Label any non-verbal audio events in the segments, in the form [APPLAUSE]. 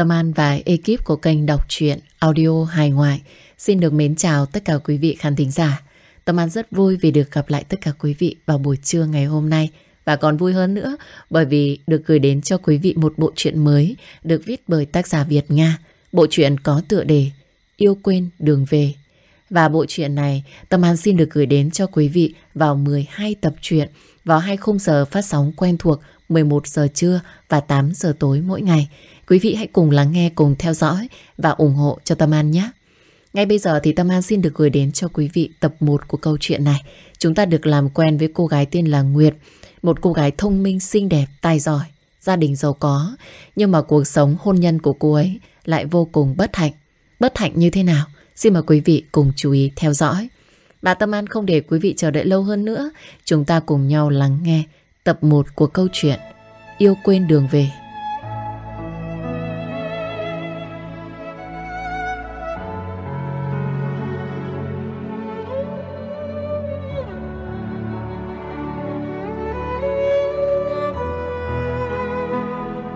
Tâm An và ekip của kênh đọc truyện, audio hài ngoại xin được mến chào tất cả quý vị khán thính giả. Tâm An rất vui vì được gặp lại tất cả quý vị vào buổi trưa ngày hôm nay và còn vui hơn nữa, bởi vì được gửi đến cho quý vị một bộ truyện mới được viết bởi tác giả Việt Nga. Bộ truyện có tựa đề Yêu quên đường về. Và bộ truyện này, Tâm An xin được gửi đến cho quý vị vào 12 tập truyện vào hai khung giờ phát sóng quen thuộc 11 giờ trưa và 8 giờ tối mỗi ngày. Quý vị hãy cùng lắng nghe, cùng theo dõi và ủng hộ cho Tâm An nhé. Ngay bây giờ thì Tâm An xin được gửi đến cho quý vị tập 1 của câu chuyện này. Chúng ta được làm quen với cô gái tên là Nguyệt, một cô gái thông minh, xinh đẹp, tài giỏi, gia đình giàu có. Nhưng mà cuộc sống hôn nhân của cô ấy lại vô cùng bất hạnh. Bất hạnh như thế nào? Xin mời quý vị cùng chú ý theo dõi. Bà Tâm An không để quý vị chờ đợi lâu hơn nữa. Chúng ta cùng nhau lắng nghe tập 1 của câu chuyện Yêu quên đường về.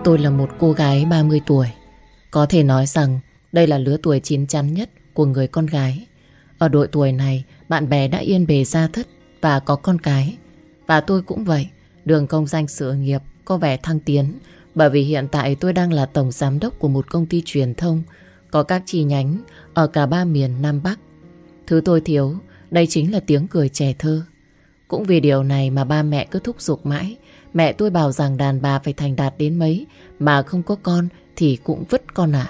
Tôi là một cô gái 30 tuổi. Có thể nói rằng đây là lứa tuổi chín chắn nhất của người con gái. Ở độ tuổi này, bạn bè đã yên bề gia thất và có con cái. Và tôi cũng vậy, đường công danh sự nghiệp có vẻ thăng tiến bởi vì hiện tại tôi đang là tổng giám đốc của một công ty truyền thông có các chi nhánh ở cả ba miền Nam Bắc. Thứ tôi thiếu, đây chính là tiếng cười trẻ thơ. Cũng vì điều này mà ba mẹ cứ thúc giục mãi. Mẹ tôi bảo rằng đàn bà phải thành đạt đến mấy mà không có con thì cũng vứt con ạ.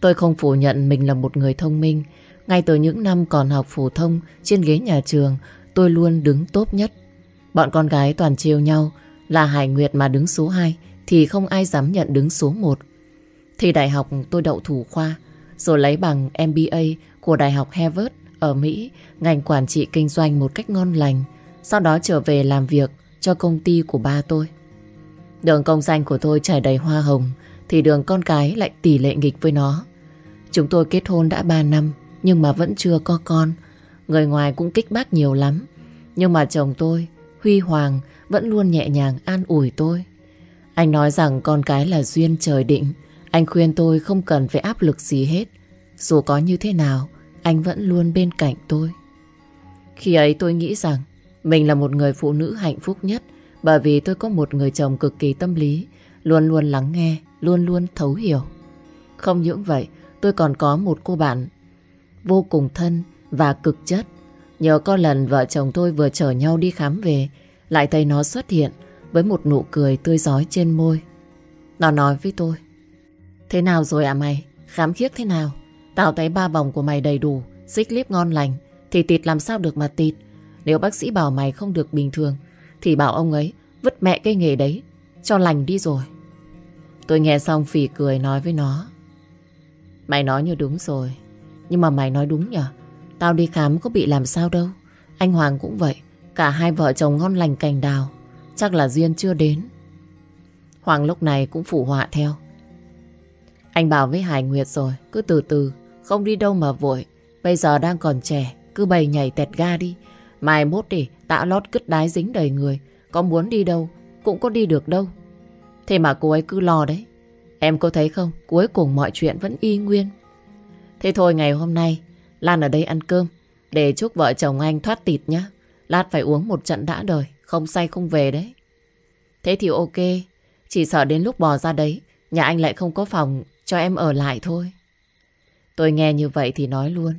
Tôi không phủ nhận mình là một người thông minh. Ngay từ những năm còn học phổ thông trên ghế nhà trường, tôi luôn đứng tốt nhất. Bọn con gái toàn trêu nhau là Hải Nguyệt mà đứng số 2 thì không ai dám nhận đứng số 1. Thì đại học tôi đậu thủ khoa, rồi lấy bằng MBA của Đại học Harvard ở Mỹ, ngành quản trị kinh doanh một cách ngon lành. Sau đó trở về làm việc cho công ty của ba tôi. Đường công danh của tôi trải đầy hoa hồng, thì đường con cái lại tỷ lệ nghịch với nó. Chúng tôi kết hôn đã 3 năm, nhưng mà vẫn chưa có con. Người ngoài cũng kích bác nhiều lắm. Nhưng mà chồng tôi, Huy Hoàng, vẫn luôn nhẹ nhàng an ủi tôi. Anh nói rằng con cái là duyên trời định. Anh khuyên tôi không cần phải áp lực gì hết. Dù có như thế nào, anh vẫn luôn bên cạnh tôi. Khi ấy tôi nghĩ rằng mình là một người phụ nữ hạnh phúc nhất bởi vì tôi có một người chồng cực kỳ tâm lý, luôn luôn lắng nghe, luôn luôn thấu hiểu. Không những vậy, tôi còn có một cô bạn vô cùng thân và cực chất. Nhờ có lần vợ chồng tôi vừa chở nhau đi khám về, lại thấy nó xuất hiện với một nụ cười tươi giói trên môi. Nó nói với tôi, Thế nào rồi à mày? Khám khiếc thế nào? Tao thấy ba vòng của mày đầy đủ, xích líp ngon lành, thì tịt làm sao được mà tịt. Nếu bác sĩ bảo mày không được bình thường, thì bảo ông ấy vứt mẹ cái nghề đấy, cho lành đi rồi. Tôi nghe xong phì cười nói với nó. Mày nói như đúng rồi, nhưng mà mày nói đúng nhở? Tao đi khám có bị làm sao đâu. Anh Hoàng cũng vậy, cả hai vợ chồng ngon lành cành đào, chắc là duyên chưa đến. Hoàng lúc này cũng phủ họa theo. Anh bảo với Hải Nguyệt rồi, cứ từ từ, không đi đâu mà vội. Bây giờ đang còn trẻ, cứ bày nhảy tẹt ga đi. Mai mốt đi, tạ lót cứt đái dính đầy người. Có muốn đi đâu, cũng có đi được đâu. Thế mà cô ấy cứ lo đấy. Em có thấy không, cuối cùng mọi chuyện vẫn y nguyên. Thế thôi ngày hôm nay, Lan ở đây ăn cơm. Để chúc vợ chồng anh thoát tịt nhá. Lát phải uống một trận đã đời, không say không về đấy. Thế thì ok, chỉ sợ đến lúc bò ra đấy, nhà anh lại không có phòng cho em ở lại thôi. Tôi nghe như vậy thì nói luôn.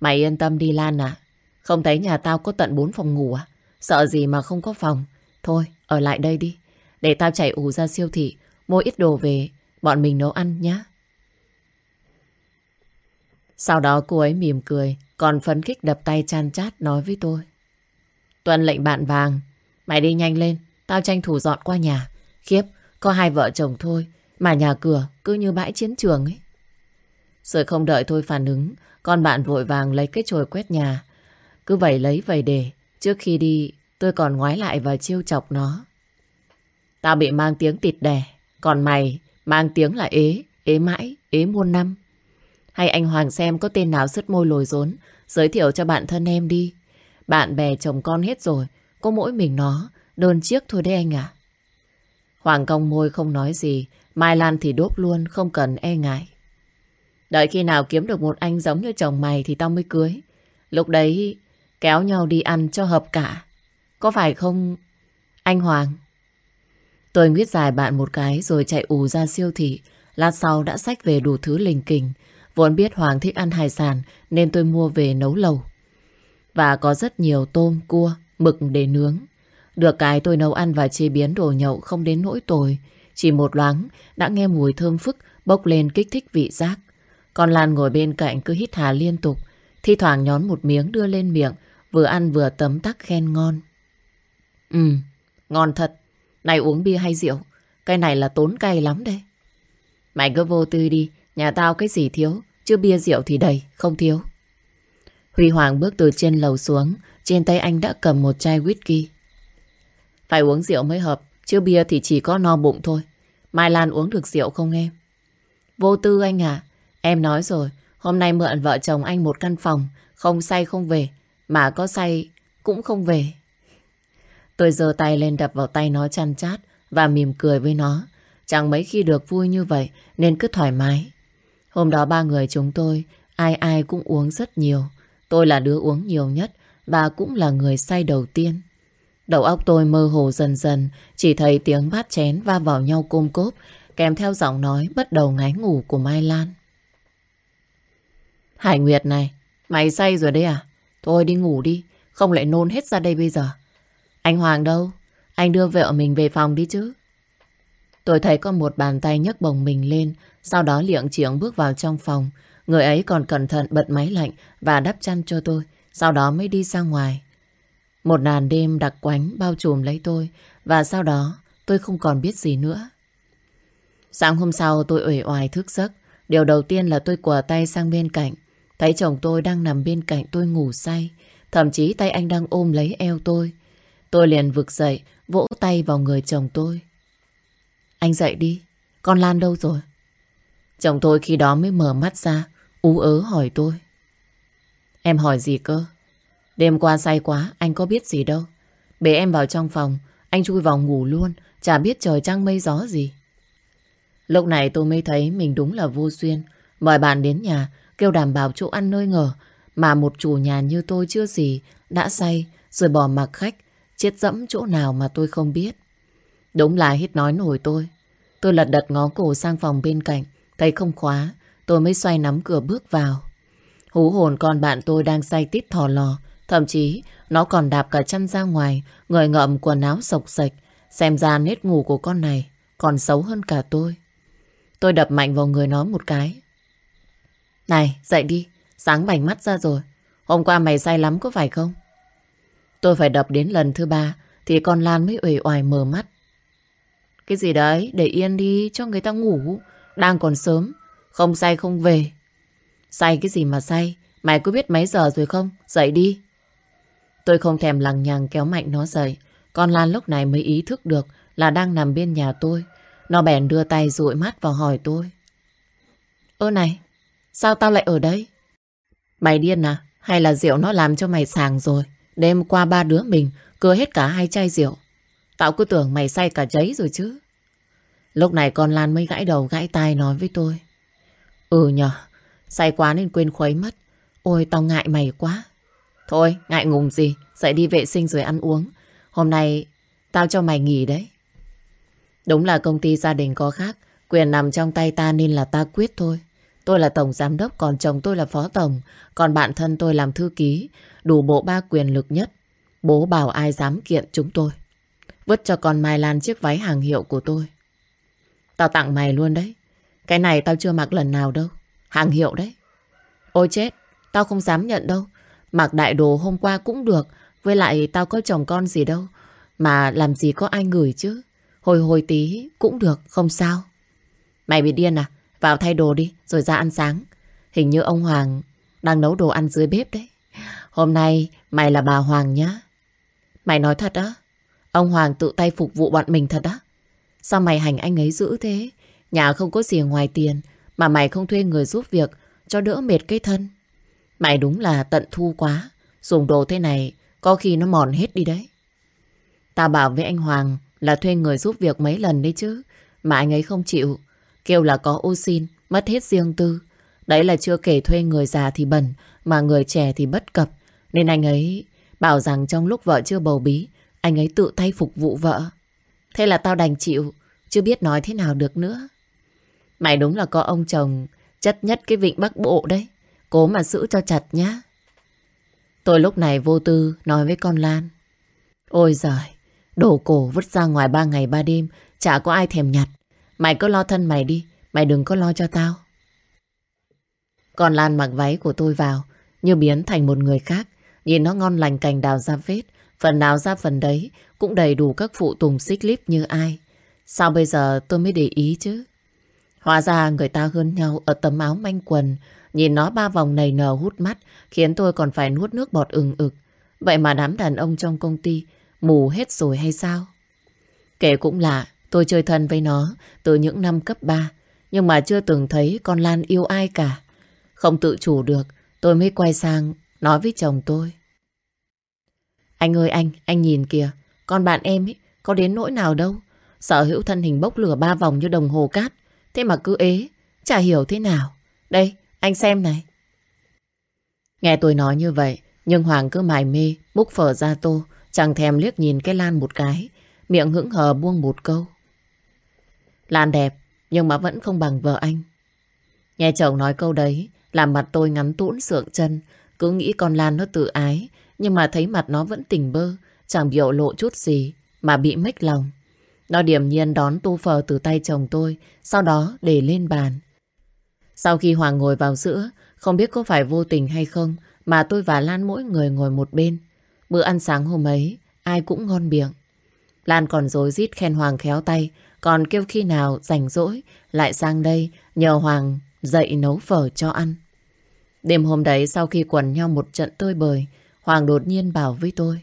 Mày yên tâm đi Lan à. Không thấy nhà tao có tận 4 phòng ngủ à? Sợ gì mà không có phòng. Thôi, ở lại đây đi. Để tao chạy ủ ra siêu thị, mua ít đồ về, bọn mình nấu ăn nhé. Sau đó cô ấy mỉm cười, còn phấn khích đập tay chan chát nói với tôi. Tuân lệnh bạn vàng, mày đi nhanh lên, tao tranh thủ dọn qua nhà. Khiếp, có hai vợ chồng thôi, mà nhà cửa cứ như bãi chiến trường ấy. Rồi không đợi tôi phản ứng, con bạn vội vàng lấy cái chổi quét nhà. Cứ vậy lấy vậy để, trước khi đi tôi còn ngoái lại và chiêu chọc nó. Tao bị mang tiếng tịt đẻ còn mày mang tiếng là ế, ế mãi, ế muôn năm. Hay anh Hoàng xem có tên nào sứt môi lồi rốn, giới thiệu cho bạn thân em đi. Bạn bè chồng con hết rồi, có mỗi mình nó, đơn chiếc thôi đấy anh ạ. Hoàng cong môi không nói gì, Mai Lan thì đốt luôn, không cần e ngại. Đợi khi nào kiếm được một anh giống như chồng mày thì tao mới cưới. Lúc đấy kéo nhau đi ăn cho hợp cả. Có phải không anh Hoàng? Tôi nguyết dài bạn một cái rồi chạy ù ra siêu thị. Lát sau đã xách về đủ thứ linh kình. Vốn biết Hoàng thích ăn hải sản nên tôi mua về nấu lầu. Và có rất nhiều tôm, cua, mực để nướng. Được cái tôi nấu ăn và chế biến đồ nhậu không đến nỗi tồi. Chỉ một loáng đã nghe mùi thơm phức bốc lên kích thích vị giác. Còn Lan ngồi bên cạnh cứ hít hà liên tục. Thi thoảng nhón một miếng đưa lên miệng vừa ăn vừa tấm tắc khen ngon. Ừ, ngon thật. Này uống bia hay rượu? Cái này là tốn cay lắm đây. Mày cứ vô tư đi, nhà tao cái gì thiếu, chứ bia rượu thì đầy, không thiếu. Huy Hoàng bước từ trên lầu xuống, trên tay anh đã cầm một chai whisky. Phải uống rượu mới hợp, chứ bia thì chỉ có no bụng thôi. Mai Lan uống được rượu không em? Vô tư anh à, em nói rồi, hôm nay mượn vợ chồng anh một căn phòng, không say không về, mà có say cũng không về. Tôi giơ tay lên đập vào tay nó chăn chát và mỉm cười với nó. Chẳng mấy khi được vui như vậy nên cứ thoải mái. Hôm đó ba người chúng tôi ai ai cũng uống rất nhiều. Tôi là đứa uống nhiều nhất và cũng là người say đầu tiên. Đầu óc tôi mơ hồ dần dần, chỉ thấy tiếng bát chén va vào nhau côm cốp, kèm theo giọng nói bắt đầu ngáy ngủ của Mai Lan. Hải Nguyệt này, mày say rồi đấy à? Thôi đi ngủ đi, không lại nôn hết ra đây bây giờ. Anh Hoàng đâu? Anh đưa vợ mình về phòng đi chứ. Tôi thấy có một bàn tay nhấc bồng mình lên, sau đó liệng chiếng bước vào trong phòng. Người ấy còn cẩn thận bật máy lạnh và đắp chăn cho tôi, sau đó mới đi ra ngoài. Một nàn đêm đặc quánh bao trùm lấy tôi và sau đó tôi không còn biết gì nữa. Sáng hôm sau tôi uể oải thức giấc. Điều đầu tiên là tôi quờ tay sang bên cạnh. Thấy chồng tôi đang nằm bên cạnh tôi ngủ say. Thậm chí tay anh đang ôm lấy eo tôi. Tôi liền vực dậy, vỗ tay vào người chồng tôi. Anh dậy đi, con Lan đâu rồi? Chồng tôi khi đó mới mở mắt ra, ú ớ hỏi tôi. Em hỏi gì cơ? Đêm qua say quá, anh có biết gì đâu. Bế em vào trong phòng, anh chui vào ngủ luôn, chả biết trời trăng mây gió gì. Lúc này tôi mới thấy mình đúng là vô duyên. Mời bạn đến nhà, kêu đảm bảo chỗ ăn nơi ngờ. Mà một chủ nhà như tôi chưa gì, đã say, rồi bỏ mặc khách, chết dẫm chỗ nào mà tôi không biết. Đúng là hết nói nổi tôi. Tôi lật đật ngó cổ sang phòng bên cạnh, thấy không khóa, tôi mới xoay nắm cửa bước vào. Hú hồn con bạn tôi đang say tít thò lò, thậm chí nó còn đạp cả chân ra ngoài, người ngậm quần áo sộc sạch, xem ra nết ngủ của con này còn xấu hơn cả tôi. Tôi đập mạnh vào người nó một cái. Này, dậy đi, sáng bảnh mắt ra rồi. Hôm qua mày say lắm có phải không? Tôi phải đập đến lần thứ ba thì con Lan mới uể oải mở mắt. Cái gì đấy, để yên đi cho người ta ngủ. Đang còn sớm, không say không về. Say cái gì mà say, mày có biết mấy giờ rồi không? Dậy đi. Tôi không thèm lằng nhằng kéo mạnh nó dậy. Con Lan lúc này mới ý thức được là đang nằm bên nhà tôi. Nó bèn đưa tay dụi mắt vào hỏi tôi. Ơ này, sao tao lại ở đây? Mày điên à? Hay là rượu nó làm cho mày sàng rồi? Đêm qua ba đứa mình cưa hết cả hai chai rượu. Tao cứ tưởng mày say cả giấy rồi chứ. Lúc này con Lan mới gãi đầu gãi tai nói với tôi. Ừ nhờ, say quá nên quên khuấy mất. Ôi tao ngại mày quá. Thôi, ngại ngùng gì, dậy đi vệ sinh rồi ăn uống. Hôm nay tao cho mày nghỉ đấy. Đúng là công ty gia đình có khác, quyền nằm trong tay ta nên là ta quyết thôi. Tôi là tổng giám đốc, còn chồng tôi là phó tổng, còn bạn thân tôi làm thư ký, đủ bộ ba quyền lực nhất. Bố bảo ai dám kiện chúng tôi. Vứt cho con Mai Lan chiếc váy hàng hiệu của tôi. Tao tặng mày luôn đấy. Cái này tao chưa mặc lần nào đâu. Hàng hiệu đấy. Ôi chết, tao không dám nhận đâu. Mặc đại đồ hôm qua cũng được. Với lại tao có chồng con gì đâu. Mà làm gì có ai gửi chứ. Hồi hồi tí cũng được, không sao. Mày bị điên à? Vào thay đồ đi, rồi ra ăn sáng. Hình như ông Hoàng đang nấu đồ ăn dưới bếp đấy. Hôm nay mày là bà Hoàng nhá. Mày nói thật á? Ông Hoàng tự tay phục vụ bọn mình thật á? Sao mày hành anh ấy dữ thế? Nhà không có gì ngoài tiền mà mày không thuê người giúp việc cho đỡ mệt cái thân. Mày đúng là tận thu quá. Dùng đồ thế này có khi nó mòn hết đi đấy. Tao bảo với anh Hoàng là thuê người giúp việc mấy lần đấy chứ. Mà anh ấy không chịu. Kêu là có ô xin, mất hết riêng tư. Đấy là chưa kể thuê người già thì bẩn, mà người trẻ thì bất cập. Nên anh ấy bảo rằng trong lúc vợ chưa bầu bí, anh ấy tự thay phục vụ vợ. Thế là tao đành chịu, chưa biết nói thế nào được nữa. Mày đúng là có ông chồng chất nhất cái vịnh Bắc Bộ đấy. Cố mà giữ cho chặt nhá. Tôi lúc này vô tư nói với con Lan. Ôi giời, đổ cổ vứt ra ngoài ba ngày ba đêm, chả có ai thèm nhặt. Mày cứ lo thân mày đi, mày đừng có lo cho tao. Còn Lan mặc váy của tôi vào, như biến thành một người khác. Nhìn nó ngon lành cành đào ra vết, phần nào ra phần đấy, cũng đầy đủ các phụ tùng xích líp như ai. Sao bây giờ tôi mới để ý chứ? Hóa ra người ta hơn nhau ở tấm áo manh quần, nhìn nó ba vòng nầy nở hút mắt, khiến tôi còn phải nuốt nước bọt ừng ực. Vậy mà đám đàn ông trong công ty mù hết rồi hay sao? Kể cũng lạ, tôi chơi thân với nó từ những năm cấp 3, nhưng mà chưa từng thấy con Lan yêu ai cả. Không tự chủ được, tôi mới quay sang nói với chồng tôi. Anh ơi anh, anh nhìn kìa, con bạn em ấy có đến nỗi nào đâu. Sở hữu thân hình bốc lửa ba vòng như đồng hồ cát, thế mà cứ ế, chả hiểu thế nào. Đây, anh xem này. Nghe tôi nói như vậy, nhưng Hoàng cứ mải mê, múc phở ra tô, chẳng thèm liếc nhìn cái Lan một cái, miệng hững hờ buông một câu. Lan đẹp, nhưng mà vẫn không bằng vợ anh. Nghe chồng nói câu đấy, làm mặt tôi ngắn tũn sượng chân, cứ nghĩ con Lan nó tự ái, nhưng mà thấy mặt nó vẫn tỉnh bơ, chẳng biểu lộ chút gì, mà bị mếch lòng. Nó điềm nhiên đón tu phở từ tay chồng tôi, sau đó để lên bàn. Sau khi Hoàng ngồi vào giữa, không biết có phải vô tình hay không, mà tôi và Lan mỗi người ngồi một bên. Bữa ăn sáng hôm ấy, ai cũng ngon miệng. Lan còn dối rít khen Hoàng khéo tay, còn kêu khi nào rảnh rỗi lại sang đây nhờ Hoàng dậy nấu phở cho ăn. Đêm hôm đấy sau khi quần nhau một trận tơi bời, Hoàng đột nhiên bảo với tôi.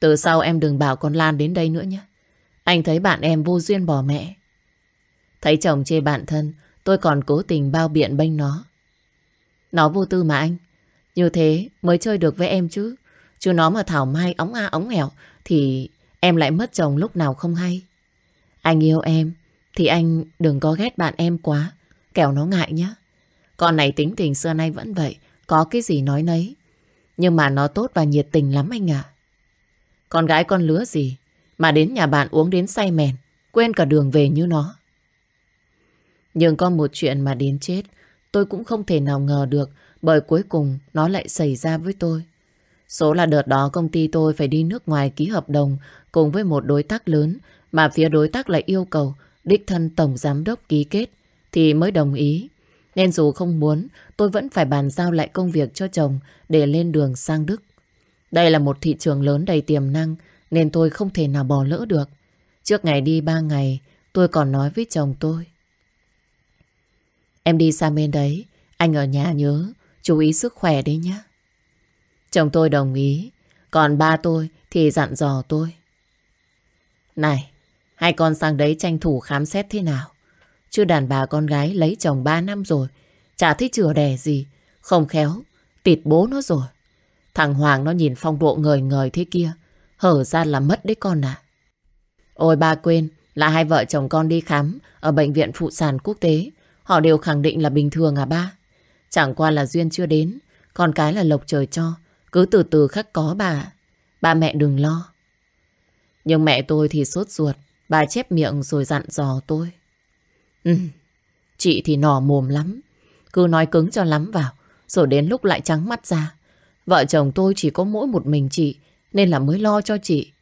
Từ sau em đừng bảo con Lan đến đây nữa nhé. Anh thấy bạn em vô duyên bỏ mẹ. Thấy chồng chê bạn thân, tôi còn cố tình bao biện bênh nó. Nó vô tư mà anh. Như thế mới chơi được với em chứ. Chứ nó mà thảo mai ống a ống hẻo thì em lại mất chồng lúc nào không hay. Anh yêu em thì anh đừng có ghét bạn em quá. Kẻo nó ngại nhá. Con này tính tình xưa nay vẫn vậy. Có cái gì nói nấy. Nhưng mà nó tốt và nhiệt tình lắm anh ạ. Con gái con lứa gì mà đến nhà bạn uống đến say mèn, quên cả đường về như nó. Nhưng có một chuyện mà đến chết, tôi cũng không thể nào ngờ được bởi cuối cùng nó lại xảy ra với tôi. Số là đợt đó công ty tôi phải đi nước ngoài ký hợp đồng cùng với một đối tác lớn mà phía đối tác lại yêu cầu đích thân tổng giám đốc ký kết thì mới đồng ý. Nên dù không muốn, tôi vẫn phải bàn giao lại công việc cho chồng để lên đường sang Đức. Đây là một thị trường lớn đầy tiềm năng nên tôi không thể nào bỏ lỡ được. Trước ngày đi ba ngày, tôi còn nói với chồng tôi. Em đi sang bên đấy, anh ở nhà nhớ, chú ý sức khỏe đấy nhé. Chồng tôi đồng ý, còn ba tôi thì dặn dò tôi. Này, hai con sang đấy tranh thủ khám xét thế nào? Chứ đàn bà con gái lấy chồng ba năm rồi, chả thấy chừa đẻ gì, không khéo, tịt bố nó rồi. Thằng Hoàng nó nhìn phong độ ngời ngời thế kia, hở ra là mất đấy con à. Ôi ba quên, là hai vợ chồng con đi khám ở bệnh viện phụ sản quốc tế. Họ đều khẳng định là bình thường à ba. Chẳng qua là duyên chưa đến, con cái là lộc trời cho. Cứ từ từ khắc có bà. Ba mẹ đừng lo. Nhưng mẹ tôi thì sốt ruột, bà chép miệng rồi dặn dò tôi. Ừ, chị thì nỏ mồm lắm. Cứ nói cứng cho lắm vào, rồi đến lúc lại trắng mắt ra. Vợ chồng tôi chỉ có mỗi một mình chị, nên là mới lo cho chị.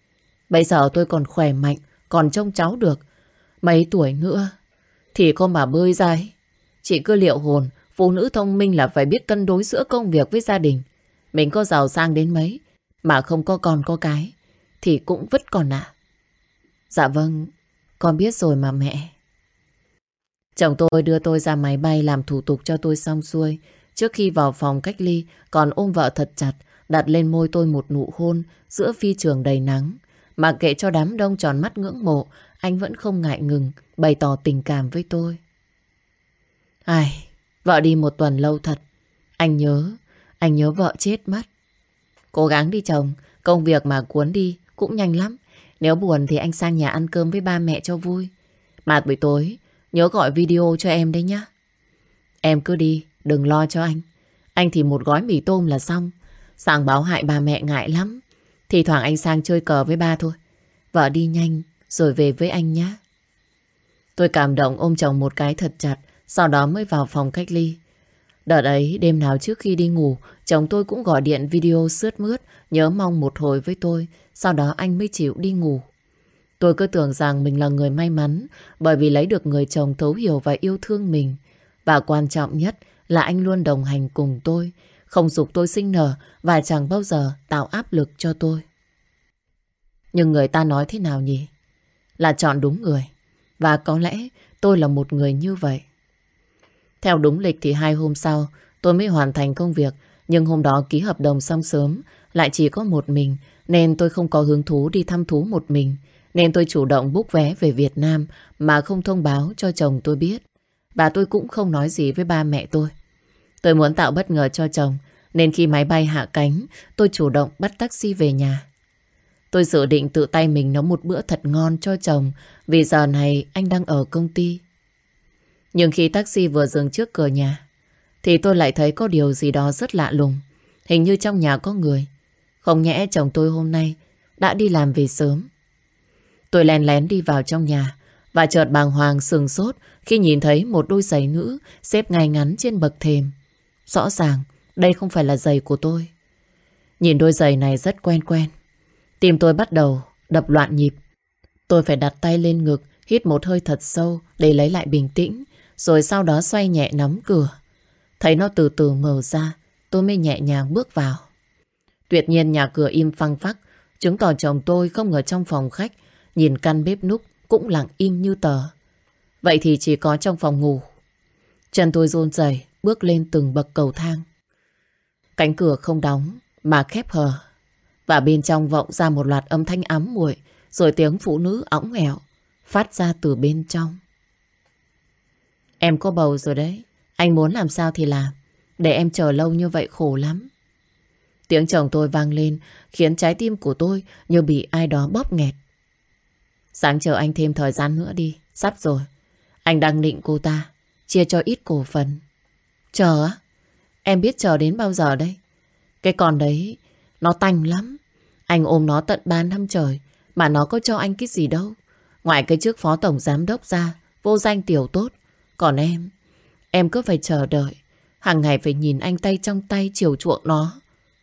Bây giờ tôi còn khỏe mạnh, còn trông cháu được. Mấy tuổi nữa, thì con bà bơi ra ấy. Chị cứ liệu hồn, phụ nữ thông minh là phải biết cân đối giữa công việc với gia đình. Mình có giàu sang đến mấy, mà không có con có cái, thì cũng vứt còn ạ. Dạ vâng, con biết rồi mà mẹ. Chồng tôi đưa tôi ra máy bay làm thủ tục cho tôi xong xuôi. Trước khi vào phòng cách ly, còn ôm vợ thật chặt, đặt lên môi tôi một nụ hôn giữa phi trường đầy nắng. Mà kệ cho đám đông tròn mắt ngưỡng mộ, anh vẫn không ngại ngừng, bày tỏ tình cảm với tôi. Ai, vợ đi một tuần lâu thật. Anh nhớ, anh nhớ vợ chết mất. Cố gắng đi chồng, công việc mà cuốn đi cũng nhanh lắm. Nếu buồn thì anh sang nhà ăn cơm với ba mẹ cho vui. Mà buổi tối, nhớ gọi video cho em đấy nhá. Em cứ đi, đừng lo cho anh. Anh thì một gói mì tôm là xong. Sang báo hại bà mẹ ngại lắm. Thì thoảng anh sang chơi cờ với ba thôi. Vợ đi nhanh rồi về với anh nhé. Tôi cảm động ôm chồng một cái thật chặt, sau đó mới vào phòng cách ly. Đợt ấy, đêm nào trước khi đi ngủ, chồng tôi cũng gọi điện video sướt mướt, nhớ mong một hồi với tôi, sau đó anh mới chịu đi ngủ. Tôi cứ tưởng rằng mình là người may mắn, bởi vì lấy được người chồng thấu hiểu và yêu thương mình. Và quan trọng nhất là anh luôn đồng hành cùng tôi, không dục tôi sinh nở và chẳng bao giờ tạo áp lực cho tôi. Nhưng người ta nói thế nào nhỉ? Là chọn đúng người. Và có lẽ tôi là một người như vậy. Theo đúng lịch thì hai hôm sau tôi mới hoàn thành công việc. Nhưng hôm đó ký hợp đồng xong sớm, lại chỉ có một mình, nên tôi không có hứng thú đi thăm thú một mình. Nên tôi chủ động búc vé về Việt Nam mà không thông báo cho chồng tôi biết. Và tôi cũng không nói gì với ba mẹ tôi. Tôi muốn tạo bất ngờ cho chồng, nên khi máy bay hạ cánh, tôi chủ động bắt taxi về nhà. Tôi dự định tự tay mình nấu một bữa thật ngon cho chồng, vì giờ này anh đang ở công ty. Nhưng khi taxi vừa dừng trước cửa nhà thì tôi lại thấy có điều gì đó rất lạ lùng. Hình như trong nhà có người. Không nhẽ chồng tôi hôm nay đã đi làm về sớm. Tôi lén lén đi vào trong nhà và chợt bàng hoàng sừng sốt khi nhìn thấy một đôi giày nữ xếp ngay ngắn trên bậc thềm. Rõ ràng đây không phải là giày của tôi. Nhìn đôi giày này rất quen quen. Tim tôi bắt đầu đập loạn nhịp. Tôi phải đặt tay lên ngực, hít một hơi thật sâu để lấy lại bình tĩnh, rồi sau đó xoay nhẹ nắm cửa. Thấy nó từ từ mở ra, tôi mới nhẹ nhàng bước vào. Tuyệt nhiên nhà cửa im phăng phắc, chứng tỏ chồng tôi không ở trong phòng khách, nhìn căn bếp núc cũng lặng im như tờ. Vậy thì chỉ có trong phòng ngủ. Chân tôi run rẩy bước lên từng bậc cầu thang. Cánh cửa không đóng, mà khép hờ. Và bên trong vọng ra một loạt âm thanh ám muội rồi tiếng phụ nữ óng ẻo phát ra từ bên trong. Em có bầu rồi đấy. Anh muốn làm sao thì làm. Để em chờ lâu như vậy khổ lắm. Tiếng chồng tôi vang lên khiến trái tim của tôi như bị ai đó bóp nghẹt. Sáng chờ anh thêm thời gian nữa đi. Sắp rồi. Anh đang định cô ta chia cho ít cổ phần. Chờ á? Em biết chờ đến bao giờ đây? Cái con đấy nó tanh lắm. Anh ôm nó tận 3 năm trời mà nó có cho anh cái gì đâu. Ngoài cái trước phó tổng giám đốc ra, vô danh tiểu tốt. Còn em, em cứ phải chờ đợi. Hàng ngày phải nhìn anh tay trong tay chiều chuộng nó.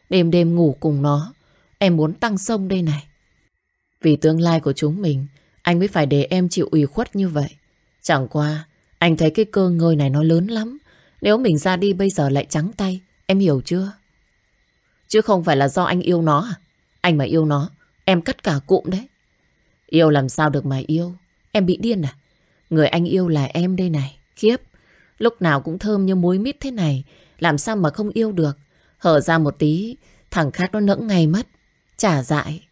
Đêm đêm ngủ cùng nó. Em muốn tăng sông đây này. Vì tương lai của chúng mình, anh mới phải để em chịu ủy khuất như vậy. Chẳng qua, anh thấy cái cơ ngơi này nó lớn lắm. Nếu mình ra đi bây giờ lại trắng tay, em hiểu chưa? Chứ không phải là do anh yêu nó à? Anh mà yêu nó, em cắt cả cụm đấy. Yêu làm sao được mà yêu? Em bị điên à? Người anh yêu là em đây này. Khiếp, lúc nào cũng thơm như muối mít thế này. Làm sao mà không yêu được? Hở ra một tí, thằng khác nó nẫng ngay mất. Trả dại.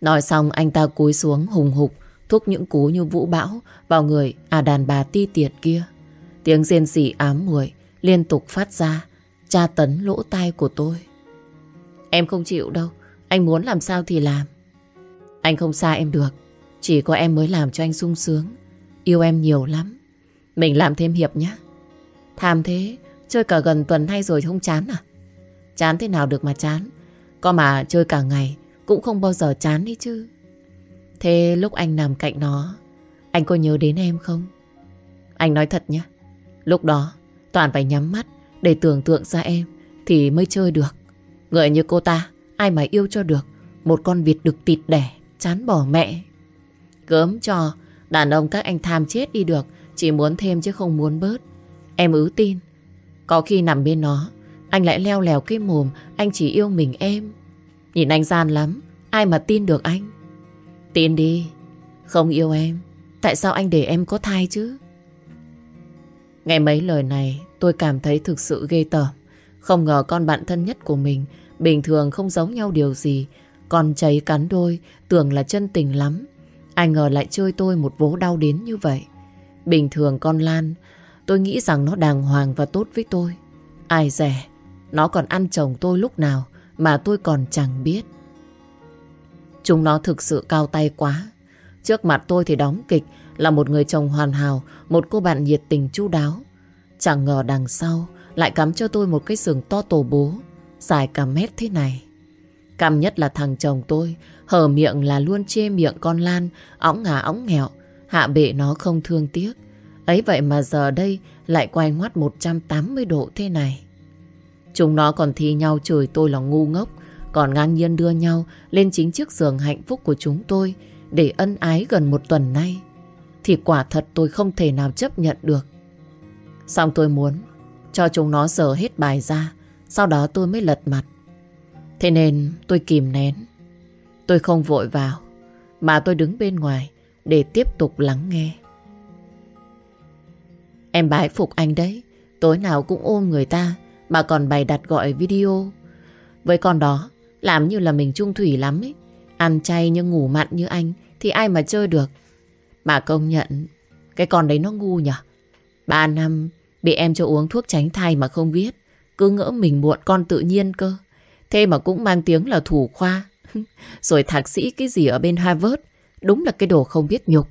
Nói xong anh ta cúi xuống hùng hục, thúc những cú như vũ bão vào người à đàn bà ti tiệt kia. Tiếng riêng xỉ ám muội liên tục phát ra, tra tấn lỗ tai của tôi. Em không chịu đâu, anh muốn làm sao thì làm. Anh không xa em được, chỉ có em mới làm cho anh sung sướng. Yêu em nhiều lắm. Mình làm thêm hiệp nhé. Tham thế, chơi cả gần tuần nay rồi không chán à? Chán thế nào được mà chán. Có mà chơi cả ngày cũng không bao giờ chán đi chứ. Thế lúc anh nằm cạnh nó, anh có nhớ đến em không? Anh nói thật nhé. Lúc đó, Toàn phải nhắm mắt để tưởng tượng ra em thì mới chơi được. Người như cô ta, ai mà yêu cho được một con vịt được tịt đẻ, chán bỏ mẹ. Gớm cho, đàn ông các anh tham chết đi được, chỉ muốn thêm chứ không muốn bớt. Em ứ tin. Có khi nằm bên nó, anh lại leo lèo cái mồm, anh chỉ yêu mình em. Nhìn anh gian lắm, ai mà tin được anh. Tin đi, không yêu em, tại sao anh để em có thai chứ? Nghe mấy lời này, tôi cảm thấy thực sự ghê tởm. Không ngờ con bạn thân nhất của mình bình thường không giống nhau điều gì. Còn cháy cắn đôi, tưởng là chân tình lắm. Ai ngờ lại chơi tôi một vố đau đến như vậy. Bình thường con Lan, tôi nghĩ rằng nó đàng hoàng và tốt với tôi. Ai rẻ, nó còn ăn chồng tôi lúc nào mà tôi còn chẳng biết. Chúng nó thực sự cao tay quá. Trước mặt tôi thì đóng kịch là một người chồng hoàn hảo, một cô bạn nhiệt tình chu đáo. Chẳng ngờ đằng sau lại cắm cho tôi một cái sừng to tổ bố, dài cả mét thế này. cảm nhất là thằng chồng tôi, hở miệng là luôn chê miệng con Lan, ống ngà ống nghẹo, hạ bệ nó không thương tiếc. Ấy vậy mà giờ đây lại quay ngoắt 180 độ thế này. Chúng nó còn thi nhau chửi tôi là ngu ngốc, còn ngang nhiên đưa nhau lên chính chiếc giường hạnh phúc của chúng tôi để ân ái gần một tuần nay. Thì quả thật tôi không thể nào chấp nhận được. Xong tôi muốn cho chúng nó dở hết bài ra, sau đó tôi mới lật mặt. Thế nên tôi kìm nén. Tôi không vội vào, mà tôi đứng bên ngoài để tiếp tục lắng nghe. Em bái phục anh đấy, tối nào cũng ôm người ta, mà còn bày đặt gọi video. Với con đó, làm như là mình trung thủy lắm ấy. Ăn chay nhưng ngủ mặn như anh thì ai mà chơi được. Mà công nhận, cái con đấy nó ngu nhở. Ba năm bị em cho uống thuốc tránh thai mà không biết. Cứ ngỡ mình muộn con tự nhiên cơ. Thế mà cũng mang tiếng là thủ khoa. [LAUGHS] Rồi thạc sĩ cái gì ở bên Harvard. Đúng là cái đồ không biết nhục.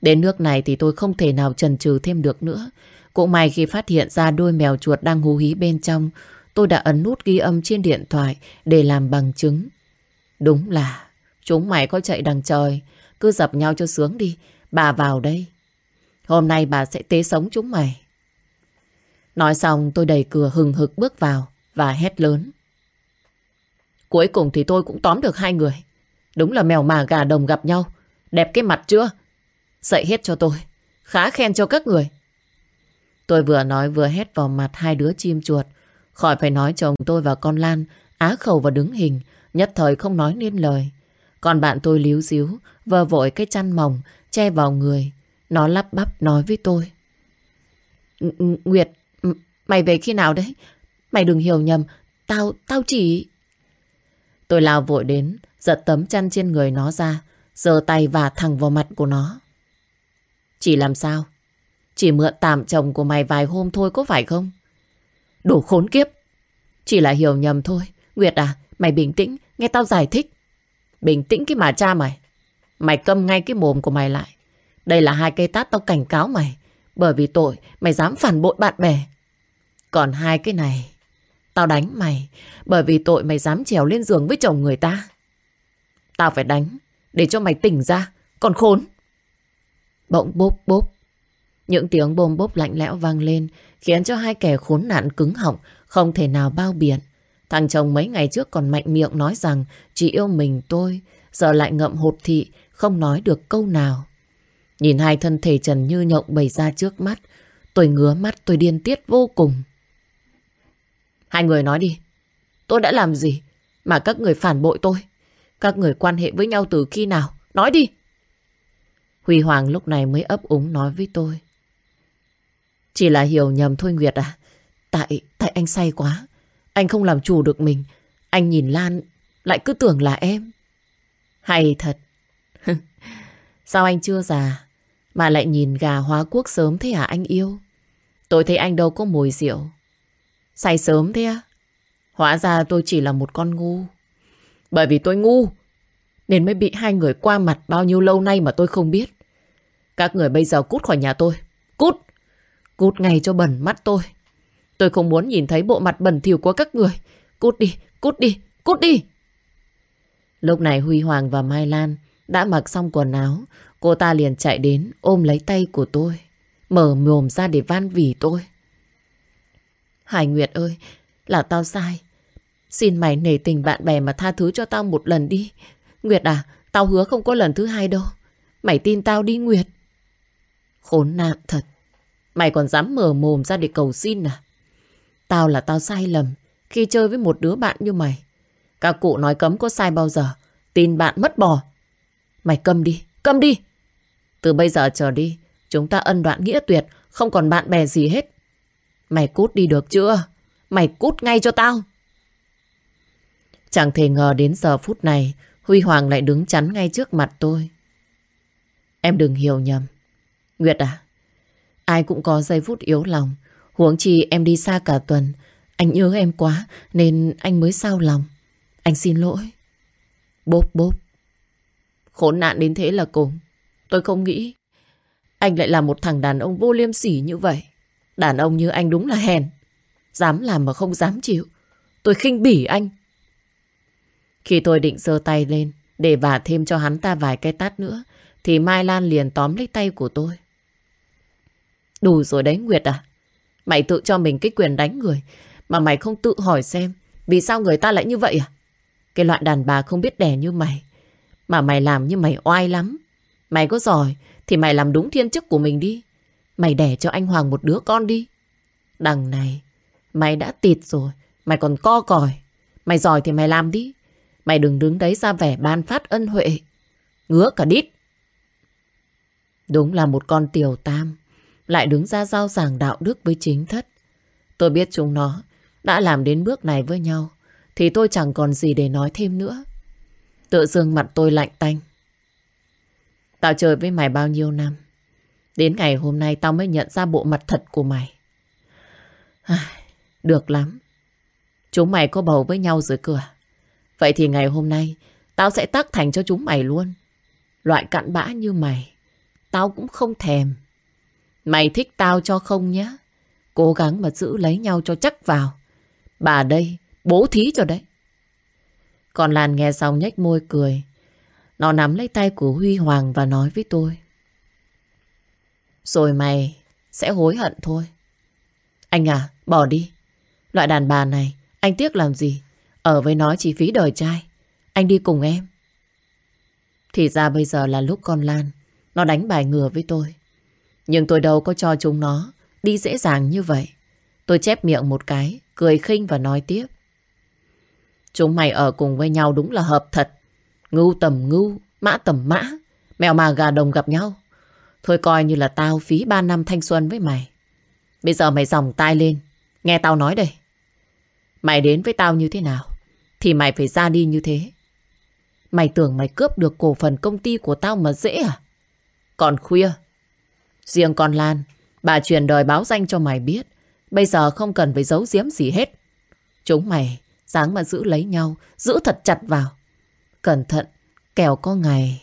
Đến nước này thì tôi không thể nào chần chừ thêm được nữa. Cũng may khi phát hiện ra đôi mèo chuột đang hú hí bên trong, tôi đã ấn nút ghi âm trên điện thoại để làm bằng chứng. Đúng là chúng mày có chạy đằng trời, cứ dập nhau cho sướng đi, bà vào đây. Hôm nay bà sẽ tế sống chúng mày. Nói xong tôi đẩy cửa hừng hực bước vào và hét lớn. Cuối cùng thì tôi cũng tóm được hai người. Đúng là mèo mà gà đồng gặp nhau. Đẹp cái mặt chưa? Dậy hết cho tôi. Khá khen cho các người. Tôi vừa nói vừa hét vào mặt hai đứa chim chuột. Khỏi phải nói chồng tôi và con Lan á khẩu và đứng hình, nhất thời không nói nên lời. Còn bạn tôi líu díu, vờ vội cái chăn mỏng, che vào người. Nó lắp bắp nói với tôi. Nguyệt, mày về khi nào đấy? Mày đừng hiểu nhầm, tao, tao chỉ... Tôi lao vội đến, giật tấm chăn trên người nó ra, giơ tay và thẳng vào mặt của nó. Chỉ làm sao? Chỉ mượn tạm chồng của mày vài hôm thôi có phải không? đủ khốn kiếp. Chỉ là hiểu nhầm thôi. Nguyệt à, mày bình tĩnh, nghe tao giải thích. Bình tĩnh cái mà cha mày. Mày câm ngay cái mồm của mày lại. Đây là hai cây tát tao cảnh cáo mày. Bởi vì tội mày dám phản bội bạn bè. Còn hai cái này, tao đánh mày. Bởi vì tội mày dám trèo lên giường với chồng người ta. Tao phải đánh để cho mày tỉnh ra. Còn khốn. Bỗng bốp bốp. Những tiếng bôm bốp lạnh lẽo vang lên khiến cho hai kẻ khốn nạn cứng họng không thể nào bao biện. Thằng chồng mấy ngày trước còn mạnh miệng nói rằng chỉ yêu mình tôi, giờ lại ngậm hột thị, không nói được câu nào. Nhìn hai thân thể Trần Như Nhộng bày ra trước mắt, tôi ngứa mắt tôi điên tiết vô cùng. Hai người nói đi, tôi đã làm gì mà các người phản bội tôi? Các người quan hệ với nhau từ khi nào? Nói đi! Huy Hoàng lúc này mới ấp úng nói với tôi. Chỉ là hiểu nhầm thôi Nguyệt à. Tại, tại anh say quá. Anh không làm chủ được mình. Anh nhìn Lan lại cứ tưởng là em. Hay thật. [LAUGHS] Sao anh chưa già mà lại nhìn gà hóa quốc sớm thế hả anh yêu? Tôi thấy anh đâu có mùi rượu. Say sớm thế à? Hóa ra tôi chỉ là một con ngu. Bởi vì tôi ngu nên mới bị hai người qua mặt bao nhiêu lâu nay mà tôi không biết. Các người bây giờ cút khỏi nhà tôi. Cút! Cút ngay cho bẩn mắt tôi. Tôi không muốn nhìn thấy bộ mặt bẩn thỉu của các người. Cút đi, cút đi, cút đi. Lúc này Huy Hoàng và Mai Lan đã mặc xong quần áo. Cô ta liền chạy đến ôm lấy tay của tôi. Mở mồm ra để van vỉ tôi. Hải Nguyệt ơi, là tao sai. Xin mày nể tình bạn bè mà tha thứ cho tao một lần đi. Nguyệt à, tao hứa không có lần thứ hai đâu. Mày tin tao đi Nguyệt. Khốn nạn thật. Mày còn dám mở mồm ra để cầu xin à? Tao là tao sai lầm khi chơi với một đứa bạn như mày. Các cụ nói cấm có sai bao giờ. Tin bạn mất bò. Mày câm đi, câm đi. Từ bây giờ trở đi, chúng ta ân đoạn nghĩa tuyệt, không còn bạn bè gì hết. Mày cút đi được chưa? Mày cút ngay cho tao. Chẳng thể ngờ đến giờ phút này, Huy Hoàng lại đứng chắn ngay trước mặt tôi. Em đừng hiểu nhầm. Nguyệt à, ai cũng có giây phút yếu lòng. Huống chi em đi xa cả tuần. Anh nhớ em quá nên anh mới sao lòng. Anh xin lỗi. Bốp bốp. Khốn nạn đến thế là cùng. Tôi không nghĩ anh lại là một thằng đàn ông vô liêm sỉ như vậy. Đàn ông như anh đúng là hèn. Dám làm mà không dám chịu. Tôi khinh bỉ anh. Khi tôi định giơ tay lên để vả thêm cho hắn ta vài cái tát nữa thì Mai Lan liền tóm lấy tay của tôi. Đủ rồi đấy Nguyệt à. Mày tự cho mình cái quyền đánh người mà mày không tự hỏi xem vì sao người ta lại như vậy à? Cái loại đàn bà không biết đẻ như mày mà mày làm như mày oai lắm. Mày có giỏi thì mày làm đúng thiên chức của mình đi. Mày đẻ cho anh Hoàng một đứa con đi. Đằng này, mày đã tịt rồi, mày còn co còi. Mày giỏi thì mày làm đi. Mày đừng đứng đấy ra vẻ ban phát ân huệ. Ngứa cả đít. Đúng là một con tiểu tam, lại đứng ra giao giảng đạo đức với chính thất. Tôi biết chúng nó đã làm đến bước này với nhau, thì tôi chẳng còn gì để nói thêm nữa. Tự dưng mặt tôi lạnh tanh. Tao chơi với mày bao nhiêu năm. Đến ngày hôm nay tao mới nhận ra bộ mặt thật của mày. được lắm. Chúng mày có bầu với nhau rồi cửa. Vậy thì ngày hôm nay tao sẽ tác thành cho chúng mày luôn. Loại cặn bã như mày, tao cũng không thèm. Mày thích tao cho không nhé. Cố gắng mà giữ lấy nhau cho chắc vào. Bà đây, bố thí cho đấy. Còn Lan nghe xong nhếch môi cười. Nó nắm lấy tay của Huy Hoàng và nói với tôi. Rồi mày sẽ hối hận thôi. Anh à, bỏ đi. Loại đàn bà này, anh tiếc làm gì? Ở với nó chỉ phí đời trai. Anh đi cùng em. Thì ra bây giờ là lúc con Lan, Nó đánh bài ngừa với tôi. Nhưng tôi đâu có cho chúng nó Đi dễ dàng như vậy. Tôi chép miệng một cái, Cười khinh và nói tiếp. Chúng mày ở cùng với nhau đúng là hợp thật. Ngưu tầm ngưu, Mã tầm mã, Mèo mà gà đồng gặp nhau. Thôi coi như là tao phí 3 năm thanh xuân với mày. Bây giờ mày dòng tai lên, Nghe tao nói đây. Mày đến với tao như thế nào? Thì mày phải ra đi như thế Mày tưởng mày cướp được cổ phần công ty của tao mà dễ à? Còn khuya. Riêng con Lan, bà truyền đời báo danh cho mày biết. Bây giờ không cần phải giấu giếm gì hết. Chúng mày dáng mà giữ lấy nhau, giữ thật chặt vào. Cẩn thận, kẻo có ngày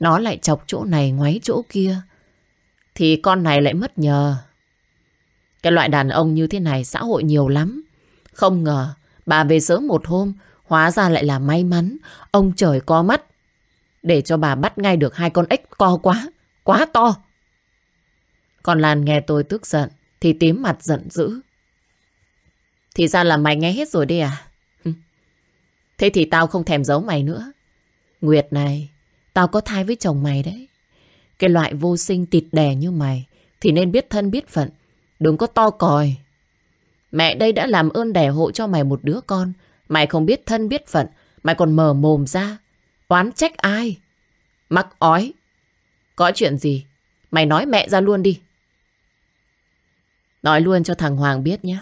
nó lại chọc chỗ này ngoáy chỗ kia. Thì con này lại mất nhờ. Cái loại đàn ông như thế này xã hội nhiều lắm. Không ngờ bà về sớm một hôm Hóa ra lại là may mắn, ông trời có mắt. Để cho bà bắt ngay được hai con ếch co quá, quá to. Còn Lan nghe tôi tức giận, thì tím mặt giận dữ. Thì ra là mày nghe hết rồi đi à? Thế thì tao không thèm giấu mày nữa. Nguyệt này, tao có thai với chồng mày đấy. Cái loại vô sinh tịt đè như mày thì nên biết thân biết phận. Đừng có to còi. Mẹ đây đã làm ơn đẻ hộ cho mày một đứa con Mày không biết thân biết phận, mày còn mở mồm ra. Oán trách ai? Mắc ói. Có chuyện gì? Mày nói mẹ ra luôn đi. Nói luôn cho thằng Hoàng biết nhé.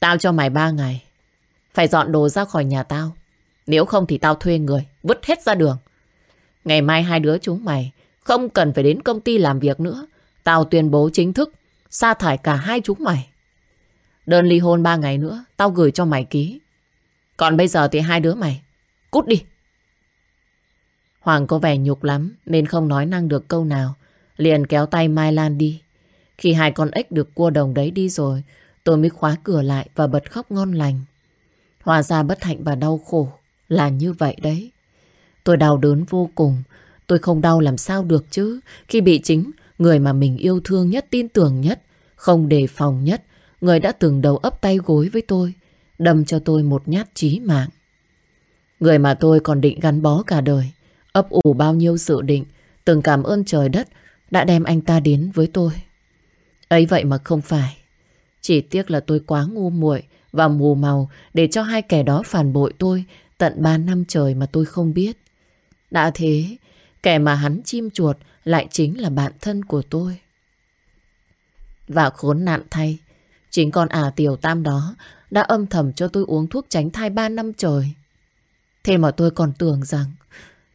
Tao cho mày ba ngày. Phải dọn đồ ra khỏi nhà tao. Nếu không thì tao thuê người, vứt hết ra đường. Ngày mai hai đứa chúng mày không cần phải đến công ty làm việc nữa. Tao tuyên bố chính thức sa thải cả hai chúng mày. Đơn ly hôn ba ngày nữa, tao gửi cho mày ký. Còn bây giờ thì hai đứa mày, cút đi. Hoàng có vẻ nhục lắm nên không nói năng được câu nào. Liền kéo tay Mai Lan đi. Khi hai con ếch được cua đồng đấy đi rồi, tôi mới khóa cửa lại và bật khóc ngon lành. Hòa ra bất hạnh và đau khổ là như vậy đấy. Tôi đau đớn vô cùng. Tôi không đau làm sao được chứ. Khi bị chính người mà mình yêu thương nhất, tin tưởng nhất, không đề phòng nhất, người đã từng đầu ấp tay gối với tôi, đâm cho tôi một nhát chí mạng. Người mà tôi còn định gắn bó cả đời, ấp ủ bao nhiêu sự định, từng cảm ơn trời đất đã đem anh ta đến với tôi. Ấy vậy mà không phải. Chỉ tiếc là tôi quá ngu muội và mù màu để cho hai kẻ đó phản bội tôi tận ba năm trời mà tôi không biết. Đã thế, kẻ mà hắn chim chuột lại chính là bạn thân của tôi. Và khốn nạn thay, chính con ả tiểu tam đó đã âm thầm cho tôi uống thuốc tránh thai 3 năm trời. Thế mà tôi còn tưởng rằng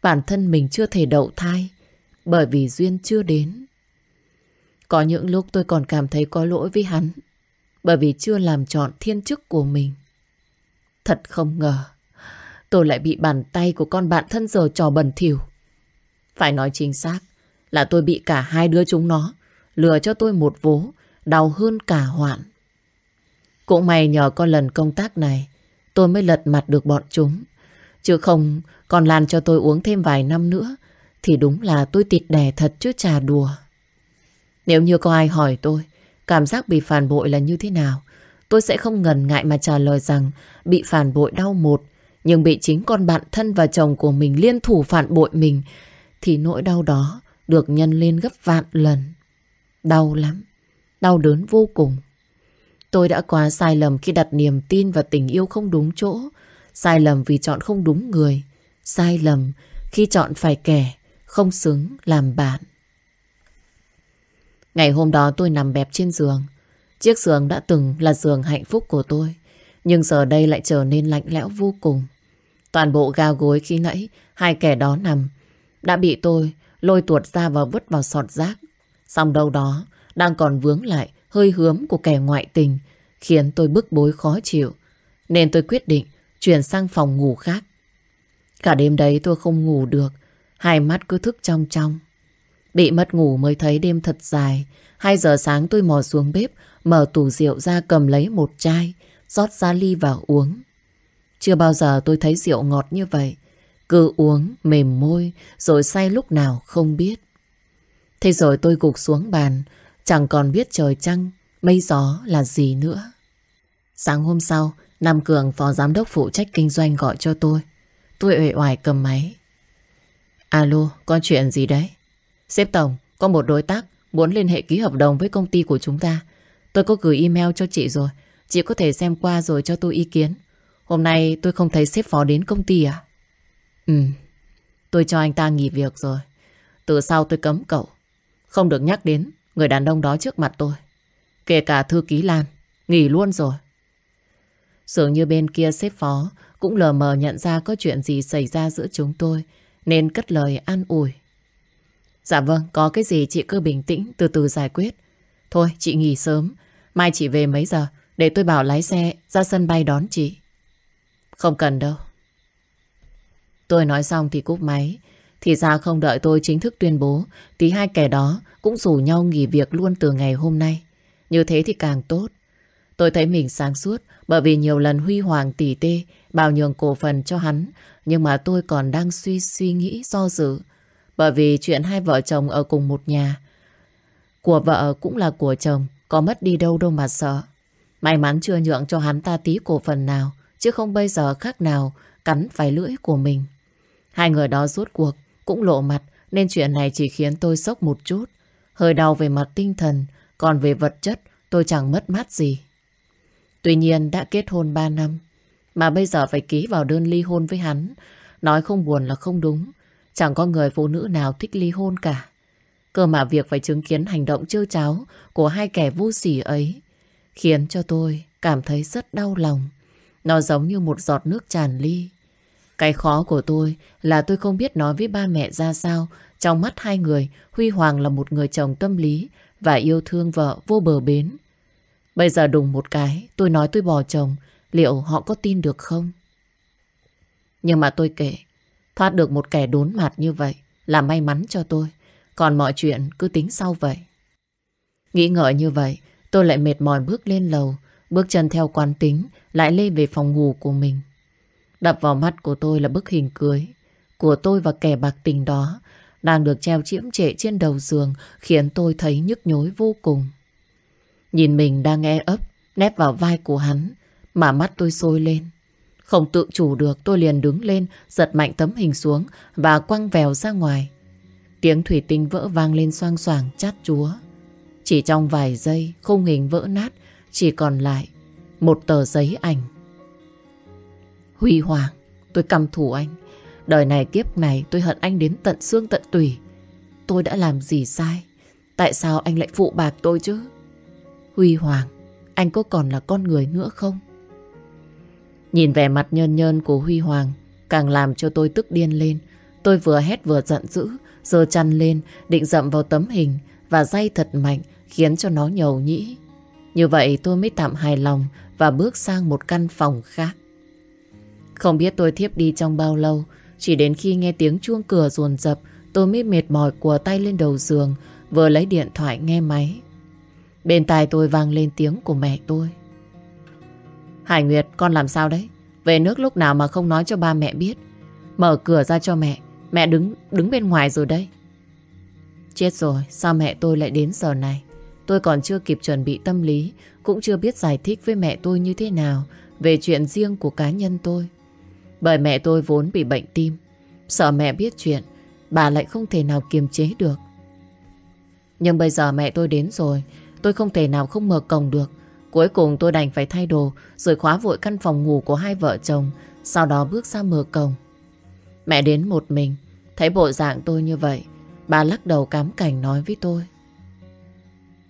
bản thân mình chưa thể đậu thai bởi vì duyên chưa đến. Có những lúc tôi còn cảm thấy có lỗi với hắn bởi vì chưa làm trọn thiên chức của mình. Thật không ngờ tôi lại bị bàn tay của con bạn thân giờ trò bẩn thỉu. Phải nói chính xác là tôi bị cả hai đứa chúng nó lừa cho tôi một vố, đau hơn cả hoạn. Cũng may nhờ có lần công tác này, tôi mới lật mặt được bọn chúng. Chứ không còn làm cho tôi uống thêm vài năm nữa, thì đúng là tôi tịt đẻ thật chứ trà đùa. Nếu như có ai hỏi tôi, cảm giác bị phản bội là như thế nào, tôi sẽ không ngần ngại mà trả lời rằng bị phản bội đau một, nhưng bị chính con bạn thân và chồng của mình liên thủ phản bội mình, thì nỗi đau đó được nhân lên gấp vạn lần. Đau lắm, đau đớn vô cùng. Tôi đã quá sai lầm khi đặt niềm tin và tình yêu không đúng chỗ, sai lầm vì chọn không đúng người, sai lầm khi chọn phải kẻ không xứng làm bạn. Ngày hôm đó tôi nằm bẹp trên giường. Chiếc giường đã từng là giường hạnh phúc của tôi, nhưng giờ đây lại trở nên lạnh lẽo vô cùng. Toàn bộ ga gối khi nãy, hai kẻ đó nằm, đã bị tôi lôi tuột ra và vứt vào sọt rác. Xong đâu đó, đang còn vướng lại hơi hướm của kẻ ngoại tình, khiến tôi bức bối khó chịu. Nên tôi quyết định chuyển sang phòng ngủ khác. Cả đêm đấy tôi không ngủ được, hai mắt cứ thức trong trong. Bị mất ngủ mới thấy đêm thật dài. Hai giờ sáng tôi mò xuống bếp, mở tủ rượu ra cầm lấy một chai, rót ra ly vào uống. Chưa bao giờ tôi thấy rượu ngọt như vậy. Cứ uống, mềm môi, rồi say lúc nào không biết. Thế rồi tôi gục xuống bàn, chẳng còn biết trời trăng, mây gió là gì nữa. Sáng hôm sau, Nam Cường, phó giám đốc phụ trách kinh doanh gọi cho tôi. Tôi uể oải cầm máy. Alo, có chuyện gì đấy? Sếp Tổng, có một đối tác muốn liên hệ ký hợp đồng với công ty của chúng ta. Tôi có gửi email cho chị rồi. Chị có thể xem qua rồi cho tôi ý kiến. Hôm nay tôi không thấy sếp phó đến công ty à? Ừ, tôi cho anh ta nghỉ việc rồi. Từ sau tôi cấm cậu. Không được nhắc đến người đàn ông đó trước mặt tôi. Kể cả thư ký Lan, nghỉ luôn rồi. Dường như bên kia sếp phó cũng lờ mờ nhận ra có chuyện gì xảy ra giữa chúng tôi, nên cất lời an ủi. Dạ vâng, có cái gì chị cứ bình tĩnh, từ từ giải quyết. Thôi, chị nghỉ sớm. Mai chị về mấy giờ, để tôi bảo lái xe ra sân bay đón chị. Không cần đâu. Tôi nói xong thì cúp máy. Thì ra không đợi tôi chính thức tuyên bố, tí hai kẻ đó cũng rủ nhau nghỉ việc luôn từ ngày hôm nay. Như thế thì càng tốt. Tôi thấy mình sáng suốt, bởi vì nhiều lần Huy Hoàng tỉ tê bảo nhường cổ phần cho hắn. Nhưng mà tôi còn đang suy suy nghĩ, do dự. Bởi vì chuyện hai vợ chồng ở cùng một nhà. Của vợ cũng là của chồng. Có mất đi đâu đâu mà sợ. May mắn chưa nhượng cho hắn ta tí cổ phần nào. Chứ không bây giờ khác nào cắn phải lưỡi của mình. Hai người đó rốt cuộc cũng lộ mặt. Nên chuyện này chỉ khiến tôi sốc một chút. Hơi đau về mặt tinh thần. Còn về vật chất, tôi chẳng mất mát gì. Tuy nhiên, đã kết hôn 3 năm. Mà bây giờ phải ký vào đơn ly hôn với hắn. Nói không buồn là không đúng. Chẳng có người phụ nữ nào thích ly hôn cả. Cơ mà việc phải chứng kiến hành động trêu cháo của hai kẻ vô sỉ ấy khiến cho tôi cảm thấy rất đau lòng. Nó giống như một giọt nước tràn ly. Cái khó của tôi là tôi không biết nói với ba mẹ ra sao. Trong mắt hai người, Huy Hoàng là một người chồng tâm lý và yêu thương vợ vô bờ bến. Bây giờ đùng một cái, tôi nói tôi bỏ chồng, liệu họ có tin được không? Nhưng mà tôi kể, thoát được một kẻ đốn mặt như vậy là may mắn cho tôi. Còn mọi chuyện cứ tính sau vậy. Nghĩ ngợi như vậy, tôi lại mệt mỏi bước lên lầu, bước chân theo quán tính, lại lên về phòng ngủ của mình. Đập vào mắt của tôi là bức hình cưới của tôi và kẻ bạc tình đó đang được treo chiếm trệ trên đầu giường khiến tôi thấy nhức nhối vô cùng. Nhìn mình đang nghe ấp, nép vào vai của hắn, mà mắt tôi sôi lên. Không tự chủ được tôi liền đứng lên, giật mạnh tấm hình xuống và quăng vèo ra ngoài. Tiếng thủy tinh vỡ vang lên xoang xoảng chát chúa. Chỉ trong vài giây, khung hình vỡ nát, chỉ còn lại một tờ giấy ảnh. Huy Hoàng, tôi cầm thủ anh. Đời này kiếp này tôi hận anh đến tận xương tận tùy. Tôi đã làm gì sai? Tại sao anh lại phụ bạc tôi chứ? Huy Hoàng, anh có còn là con người nữa không? Nhìn vẻ mặt nhơn nhơn của Huy Hoàng càng làm cho tôi tức điên lên. Tôi vừa hét vừa giận dữ, giơ chăn lên, định dậm vào tấm hình và day thật mạnh khiến cho nó nhầu nhĩ. Như vậy tôi mới tạm hài lòng và bước sang một căn phòng khác. Không biết tôi thiếp đi trong bao lâu, chỉ đến khi nghe tiếng chuông cửa rồn rập, Tôi mới mệt mỏi của tay lên đầu giường Vừa lấy điện thoại nghe máy. Bên tai tôi vang lên tiếng của mẹ tôi. Hải Nguyệt con làm sao đấy? Về nước lúc nào mà không nói cho ba mẹ biết? Mở cửa ra cho mẹ. Mẹ đứng đứng bên ngoài rồi đây. Chết rồi Sao mẹ tôi lại đến giờ này? Tôi còn chưa kịp chuẩn bị tâm lý Cũng chưa biết giải thích với mẹ tôi như thế nào Về chuyện riêng của cá nhân tôi. Bởi mẹ tôi vốn bị bệnh tim. Sợ mẹ biết chuyện, Bà lại không thể nào kiềm chế được. Nhưng bây giờ mẹ tôi đến rồi, Tôi không thể nào không mở cổng được. Cuối cùng tôi đành phải thay đồ, Rồi khóa vội căn phòng ngủ của hai vợ chồng, Sau đó bước ra mở cổng. Mẹ đến một mình, Thấy bộ dạng tôi như vậy, Bà lắc đầu cám cảnh nói với tôi.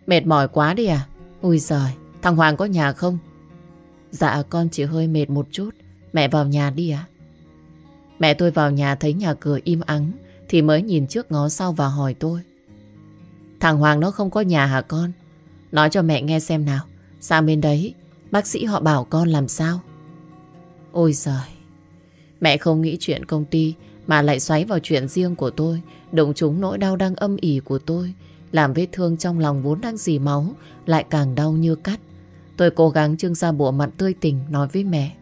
Mệt mỏi quá đi à? Ui giời, Thằng Hoàng có nhà không? Dạ con chỉ hơi mệt một chút. Mẹ vào nhà đi à Mẹ tôi vào nhà thấy nhà cửa im ắng, Thì mới nhìn trước ngó sau và hỏi tôi. Thằng Hoàng nó không có nhà hả con? Nói cho mẹ nghe xem nào. Sang bên đấy, Bác sĩ họ bảo con làm sao? Ôi giời. Mẹ không nghĩ chuyện công ty, Mà lại xoáy vào chuyện riêng của tôi, Đụng trúng nỗi đau đang âm ỉ của tôi, Làm vết thương trong lòng vốn đang dì máu, Lại càng đau như cắt. Tôi cố gắng trưng ra bộ mặt tươi tỉnh Nói với mẹ.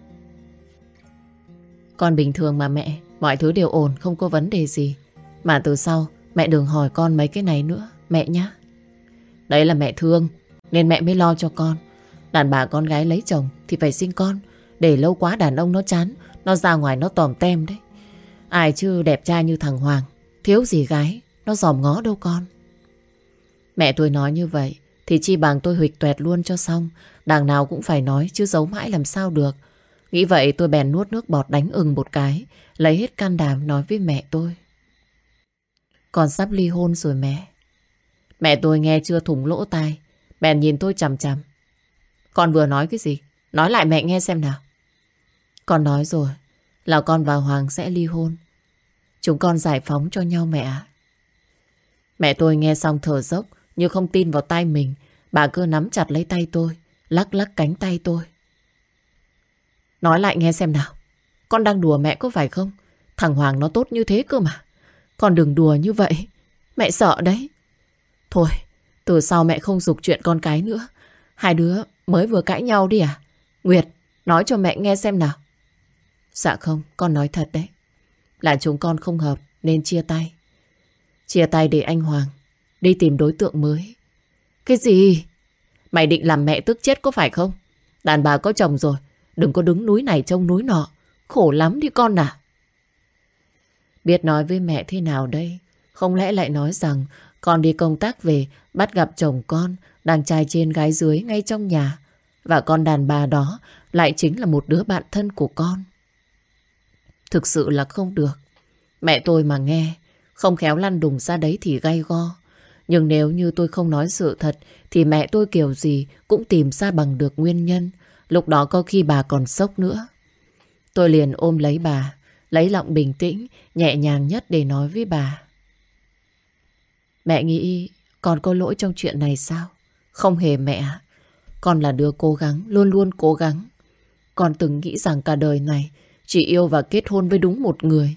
Con bình thường mà mẹ. Mọi thứ đều ổn, không có vấn đề gì. Mà từ sau, mẹ đừng hỏi con mấy cái này nữa, Mẹ nhá. Đấy là mẹ thương, Nên mẹ mới lo cho con. Đàn bà con gái lấy chồng thì phải sinh con. Để lâu quá đàn ông nó chán, Nó ra ngoài nó tòm tem đấy. Ai chứ đẹp trai như thằng Hoàng, Thiếu gì gái, Nó giòm ngó đâu con. Mẹ tôi nói như vậy, Thì chi bằng tôi huỵch tuẹt luôn cho xong. Đằng nào cũng phải nói, chứ giấu mãi làm sao được. Nghĩ vậy tôi bèn nuốt nước bọt đánh ừng một cái, Lấy hết can đảm nói với mẹ tôi. Con sắp ly hôn rồi mẹ. Mẹ tôi nghe chưa thủng lỗ tai, Bèn nhìn tôi chằm chằm. Con vừa nói cái gì? Nói lại mẹ nghe xem nào. Con nói rồi, Là con và Hoàng sẽ ly hôn. Chúng con giải phóng cho nhau mẹ ạ. Mẹ tôi nghe xong thở dốc, Như không tin vào tay mình, Bà cứ nắm chặt lấy tay tôi, Lắc lắc cánh tay tôi. Nói lại nghe xem nào. Con đang đùa mẹ có phải không? Thằng Hoàng nó tốt như thế cơ mà. Con đừng đùa như vậy. Mẹ sợ đấy. Thôi, từ sau mẹ không dục chuyện con cái nữa. Hai đứa mới vừa cãi nhau đi à? Nguyệt, nói cho mẹ nghe xem nào. Dạ không, con nói thật đấy. Là chúng con không hợp, nên chia tay. Chia tay để anh Hoàng Đi tìm đối tượng mới. Cái gì? Mày định làm mẹ tức chết có phải không? Đàn bà có chồng rồi Đừng có đứng núi này trông núi nọ. Khổ lắm đi con à. Biết nói với mẹ thế nào đây? Không lẽ lại nói rằng Con đi công tác về, Bắt gặp chồng con, Đang trai trên gái dưới ngay trong nhà. Và con đàn bà đó Lại chính là một đứa bạn thân của con. Thực sự là không được. Mẹ tôi mà nghe, Không khéo lăn đùng ra đấy thì gay go. Nhưng nếu như tôi không nói sự thật, Thì mẹ tôi kiểu gì Cũng tìm ra bằng được nguyên nhân. Lúc đó có khi bà còn sốc nữa. Tôi liền ôm lấy bà, Lấy giọng bình tĩnh, Nhẹ nhàng nhất để nói với bà. Mẹ nghĩ Con có lỗi trong chuyện này sao? Không hề mẹ Con là đứa cố gắng, Luôn luôn cố gắng. Con từng nghĩ rằng cả đời này Chỉ yêu và kết hôn với đúng một người.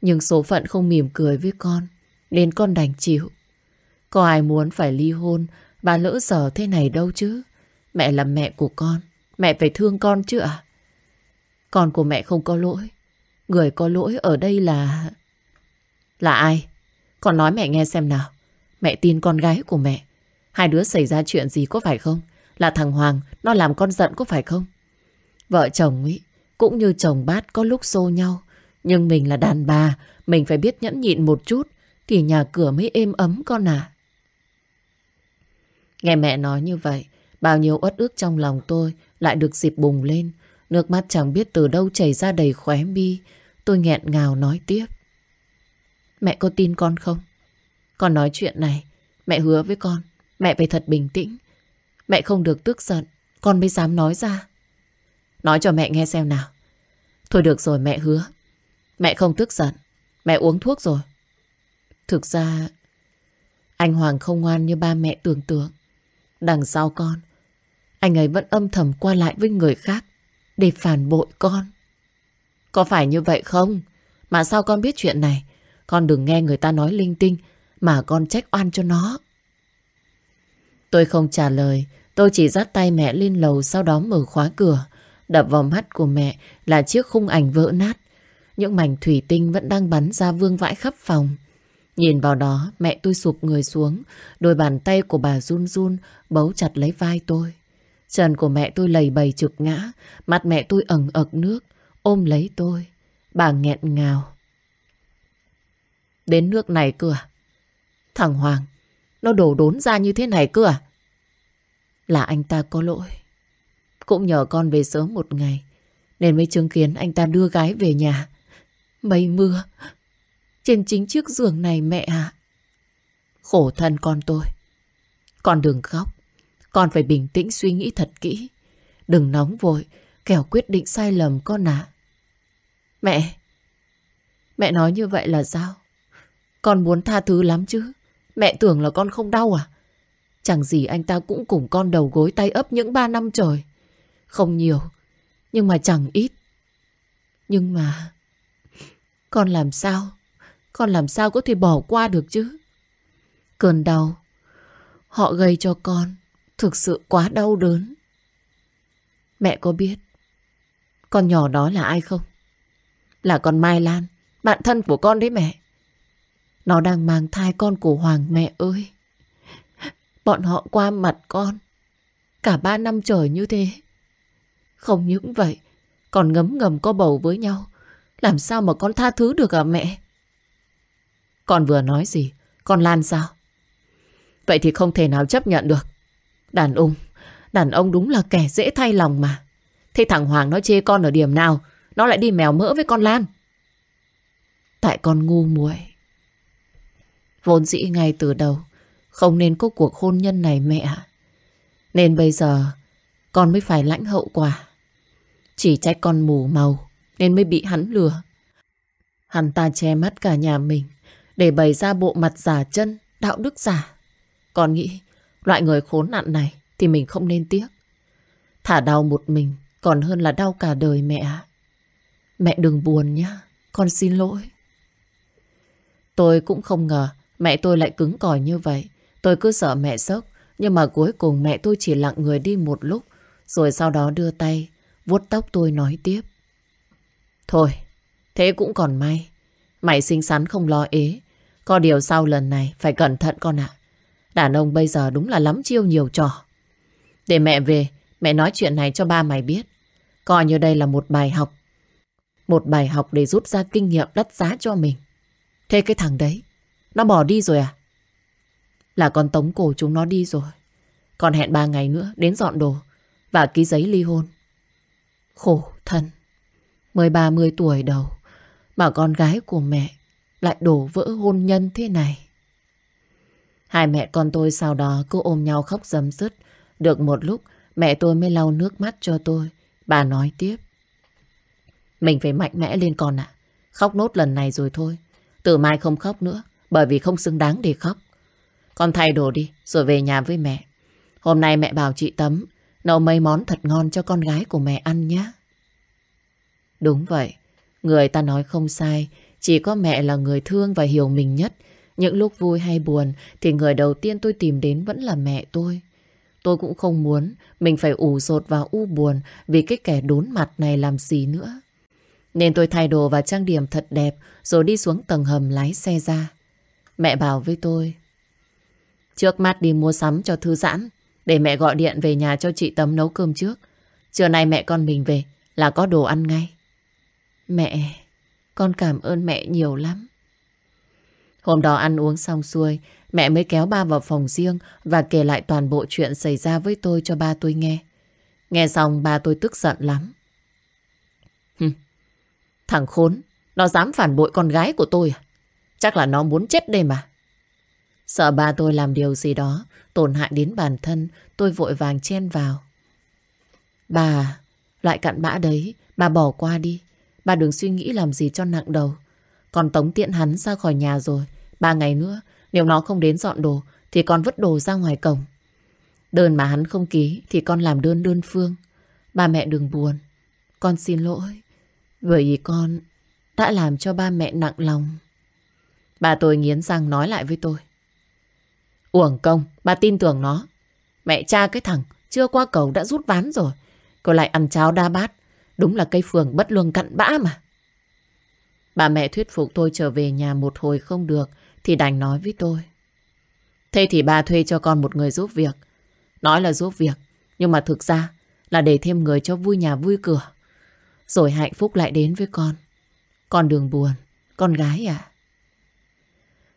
Nhưng số phận không mỉm cười với con, Nên con đành chịu. Có ai muốn phải ly hôn Và lỡ sở thế này đâu chứ? Mẹ là mẹ của con. Mẹ phải thương con chứ ạ Con của mẹ không có lỗi Người có lỗi ở đây là... Là ai? Con nói mẹ nghe xem nào. Mẹ tin con gái của mẹ. Hai đứa xảy ra chuyện gì có phải không? Là thằng Hoàng, nó làm con giận có phải không? Vợ chồng ấy, cũng như chồng bát có lúc xô nhau. Nhưng mình là đàn bà, mình phải biết nhẫn nhịn một chút, thì nhà cửa mới êm ấm con à. Nghe mẹ nói như vậy, bao nhiêu uất ức trong lòng tôi lại được dịp bùng lên. Nước mắt chẳng biết từ đâu chảy ra đầy khóe mi. Tôi nghẹn ngào nói tiếp. Mẹ có tin con không? Con nói chuyện này, mẹ hứa với con, mẹ phải thật bình tĩnh. Mẹ không được tức giận, con mới dám nói ra. Nói cho mẹ nghe xem nào. Thôi được rồi mẹ hứa. Mẹ không tức giận, mẹ uống thuốc rồi. Thực ra, anh Hoàng không ngoan như ba mẹ tưởng tượng. Đằng sau con, anh ấy vẫn âm thầm qua lại với người khác để phản bội con. Có phải như vậy không? Mà sao con biết chuyện này? Con đừng nghe người ta nói linh tinh mà con trách oan cho nó. Tôi không trả lời, tôi chỉ dắt tay mẹ lên lầu sau đó mở khóa cửa. Đập vào mắt của mẹ là chiếc khung ảnh vỡ nát. Những mảnh thủy tinh vẫn đang bắn ra vương vãi khắp phòng. Nhìn vào đó, mẹ tôi sụp người xuống, đôi bàn tay của bà run run, bấu chặt lấy vai tôi. Chân của mẹ tôi lầy bầy trục ngã, mặt mẹ tôi ẩn ực nước, ôm lấy tôi. Bà nghẹn ngào. Đến nước này cơ à? Thằng Hoàng, nó đổ đốn ra như thế này cơ à? Là anh ta có lỗi. Cũng nhờ con về sớm một ngày, nên mới chứng kiến anh ta đưa gái về nhà. Mây mưa, trên chính chiếc giường này mẹ à. Khổ thân con tôi. Con đừng khóc. Con phải bình tĩnh suy nghĩ thật kỹ. Đừng nóng vội, kẻo quyết định sai lầm con ạ. Mẹ, mẹ nói như vậy là sao? Con muốn tha thứ lắm chứ. Mẹ tưởng là con không đau à? Chẳng gì anh ta cũng cùng con đầu gối tay ấp những ba năm trời. Không nhiều, nhưng mà chẳng ít. Nhưng mà... Con làm sao? Con làm sao có thể bỏ qua được chứ? Cơn đau họ gây cho con thực sự quá đau đớn. Mẹ có biết con nhỏ đó là ai không? Là con Mai Lan, bạn thân của con đấy mẹ. Nó đang mang thai con của Hoàng mẹ ơi. Bọn họ qua mặt con. Cả ba năm trời như thế. Không những vậy, còn ngấm ngầm có bầu với nhau. Làm sao mà con tha thứ được à mẹ? Con vừa nói gì? Con Lan sao? Vậy thì không thể nào chấp nhận được. Đàn ông, đàn ông đúng là kẻ dễ thay lòng mà. Thế thằng Hoàng nó chê con ở điểm nào? Nó lại đi mèo mỡ với con Lan. Tại con ngu muội. Vốn dĩ ngay từ đầu không nên có cuộc hôn nhân này mẹ Nên bây giờ con mới phải lãnh hậu quả. Chỉ trách con mù màu nên mới bị hắn lừa. Hắn ta che mắt cả nhà mình để bày ra bộ mặt giả chân, đạo đức giả. Con nghĩ loại người khốn nạn này thì mình không nên tiếc. Thả đau một mình còn hơn là đau cả đời mẹ Mẹ đừng buồn nhá, con xin lỗi. Tôi cũng không ngờ mẹ tôi lại cứng cỏi như vậy. Tôi cứ sợ mẹ sốc, nhưng mà cuối cùng mẹ tôi chỉ lặng người đi một lúc, rồi sau đó đưa tay, vuốt tóc tôi nói tiếp. Thôi, thế cũng còn may. Mày xinh xắn không lo ế. Có điều sau lần này phải cẩn thận con ạ. Đàn ông bây giờ đúng là lắm chiêu nhiều trò. Để mẹ về, mẹ nói chuyện này cho ba mày biết. Coi như đây là một bài học. Một bài học để rút ra kinh nghiệm đắt giá cho mình. Thế cái thằng đấy, nó bỏ đi rồi à? Là con tống cổ chúng nó đi rồi. Còn hẹn ba ngày nữa đến dọn đồ và ký giấy ly hôn. Khổ thân. Mới 30 tuổi đầu mà con gái của mẹ lại đổ vỡ hôn nhân thế này. Hai mẹ con tôi sau đó cứ ôm nhau khóc dầm dứt. Được một lúc, mẹ tôi mới lau nước mắt cho tôi. Bà nói tiếp. Mình phải mạnh mẽ lên con ạ. Khóc nốt lần này rồi thôi. Từ mai không khóc nữa, bởi vì không xứng đáng để khóc. Con thay đồ đi, rồi về nhà với mẹ. Hôm nay mẹ bảo chị Tấm, nấu mấy món thật ngon cho con gái của mẹ ăn nhé. Đúng vậy. Người ta nói không sai. Chỉ có mẹ là người thương và hiểu mình nhất. Những lúc vui hay buồn thì người đầu tiên tôi tìm đến vẫn là mẹ tôi. Tôi cũng không muốn mình phải ủ rột và u buồn vì cái kẻ đốn mặt này làm gì nữa. Nên tôi thay đồ và trang điểm thật đẹp rồi đi xuống tầng hầm lái xe ra. Mẹ bảo với tôi, Trước mắt đi mua sắm cho thư giãn, Để mẹ gọi điện về nhà cho chị Tấm nấu cơm trước Trưa nay mẹ con mình về Là có đồ ăn ngay Mẹ, Con cảm ơn mẹ nhiều lắm Hôm đó ăn uống xong xuôi Mẹ mới kéo ba vào phòng riêng Và kể lại toàn bộ chuyện xảy ra với tôi cho ba tôi nghe Nghe xong ba tôi tức giận lắm Hừm, Thằng khốn Nó dám phản bội con gái của tôi à Chắc là nó muốn chết đây mà Sợ ba tôi làm điều gì đó tổn hại đến bản thân, tôi vội vàng chen vào. Bà, loại cặn bã đấy, bà bỏ qua đi. Bà đừng suy nghĩ làm gì cho nặng đầu. Còn tống tiện hắn ra khỏi nhà rồi. Ba ngày nữa, nếu nó không đến dọn đồ, thì con vứt đồ ra ngoài cổng. Đơn mà hắn không ký, thì con làm đơn đơn phương. Ba mẹ đừng buồn. Con xin lỗi. Bởi vì con đã làm cho ba mẹ nặng lòng. Bà tôi nghiến răng nói lại với tôi. Uổng công, bà tin tưởng nó. Mẹ cha cái thằng chưa qua cầu đã rút ván rồi. Cô lại ăn cháo đa bát. Đúng là cây phường bất lương cặn bã mà. Bà mẹ thuyết phục tôi trở về nhà một hồi không được thì đành nói với tôi. Thế thì bà thuê cho con một người giúp việc. Nói là giúp việc, nhưng mà thực ra là để thêm người cho vui nhà vui cửa. Rồi hạnh phúc lại đến với con. Con đường buồn, con gái à?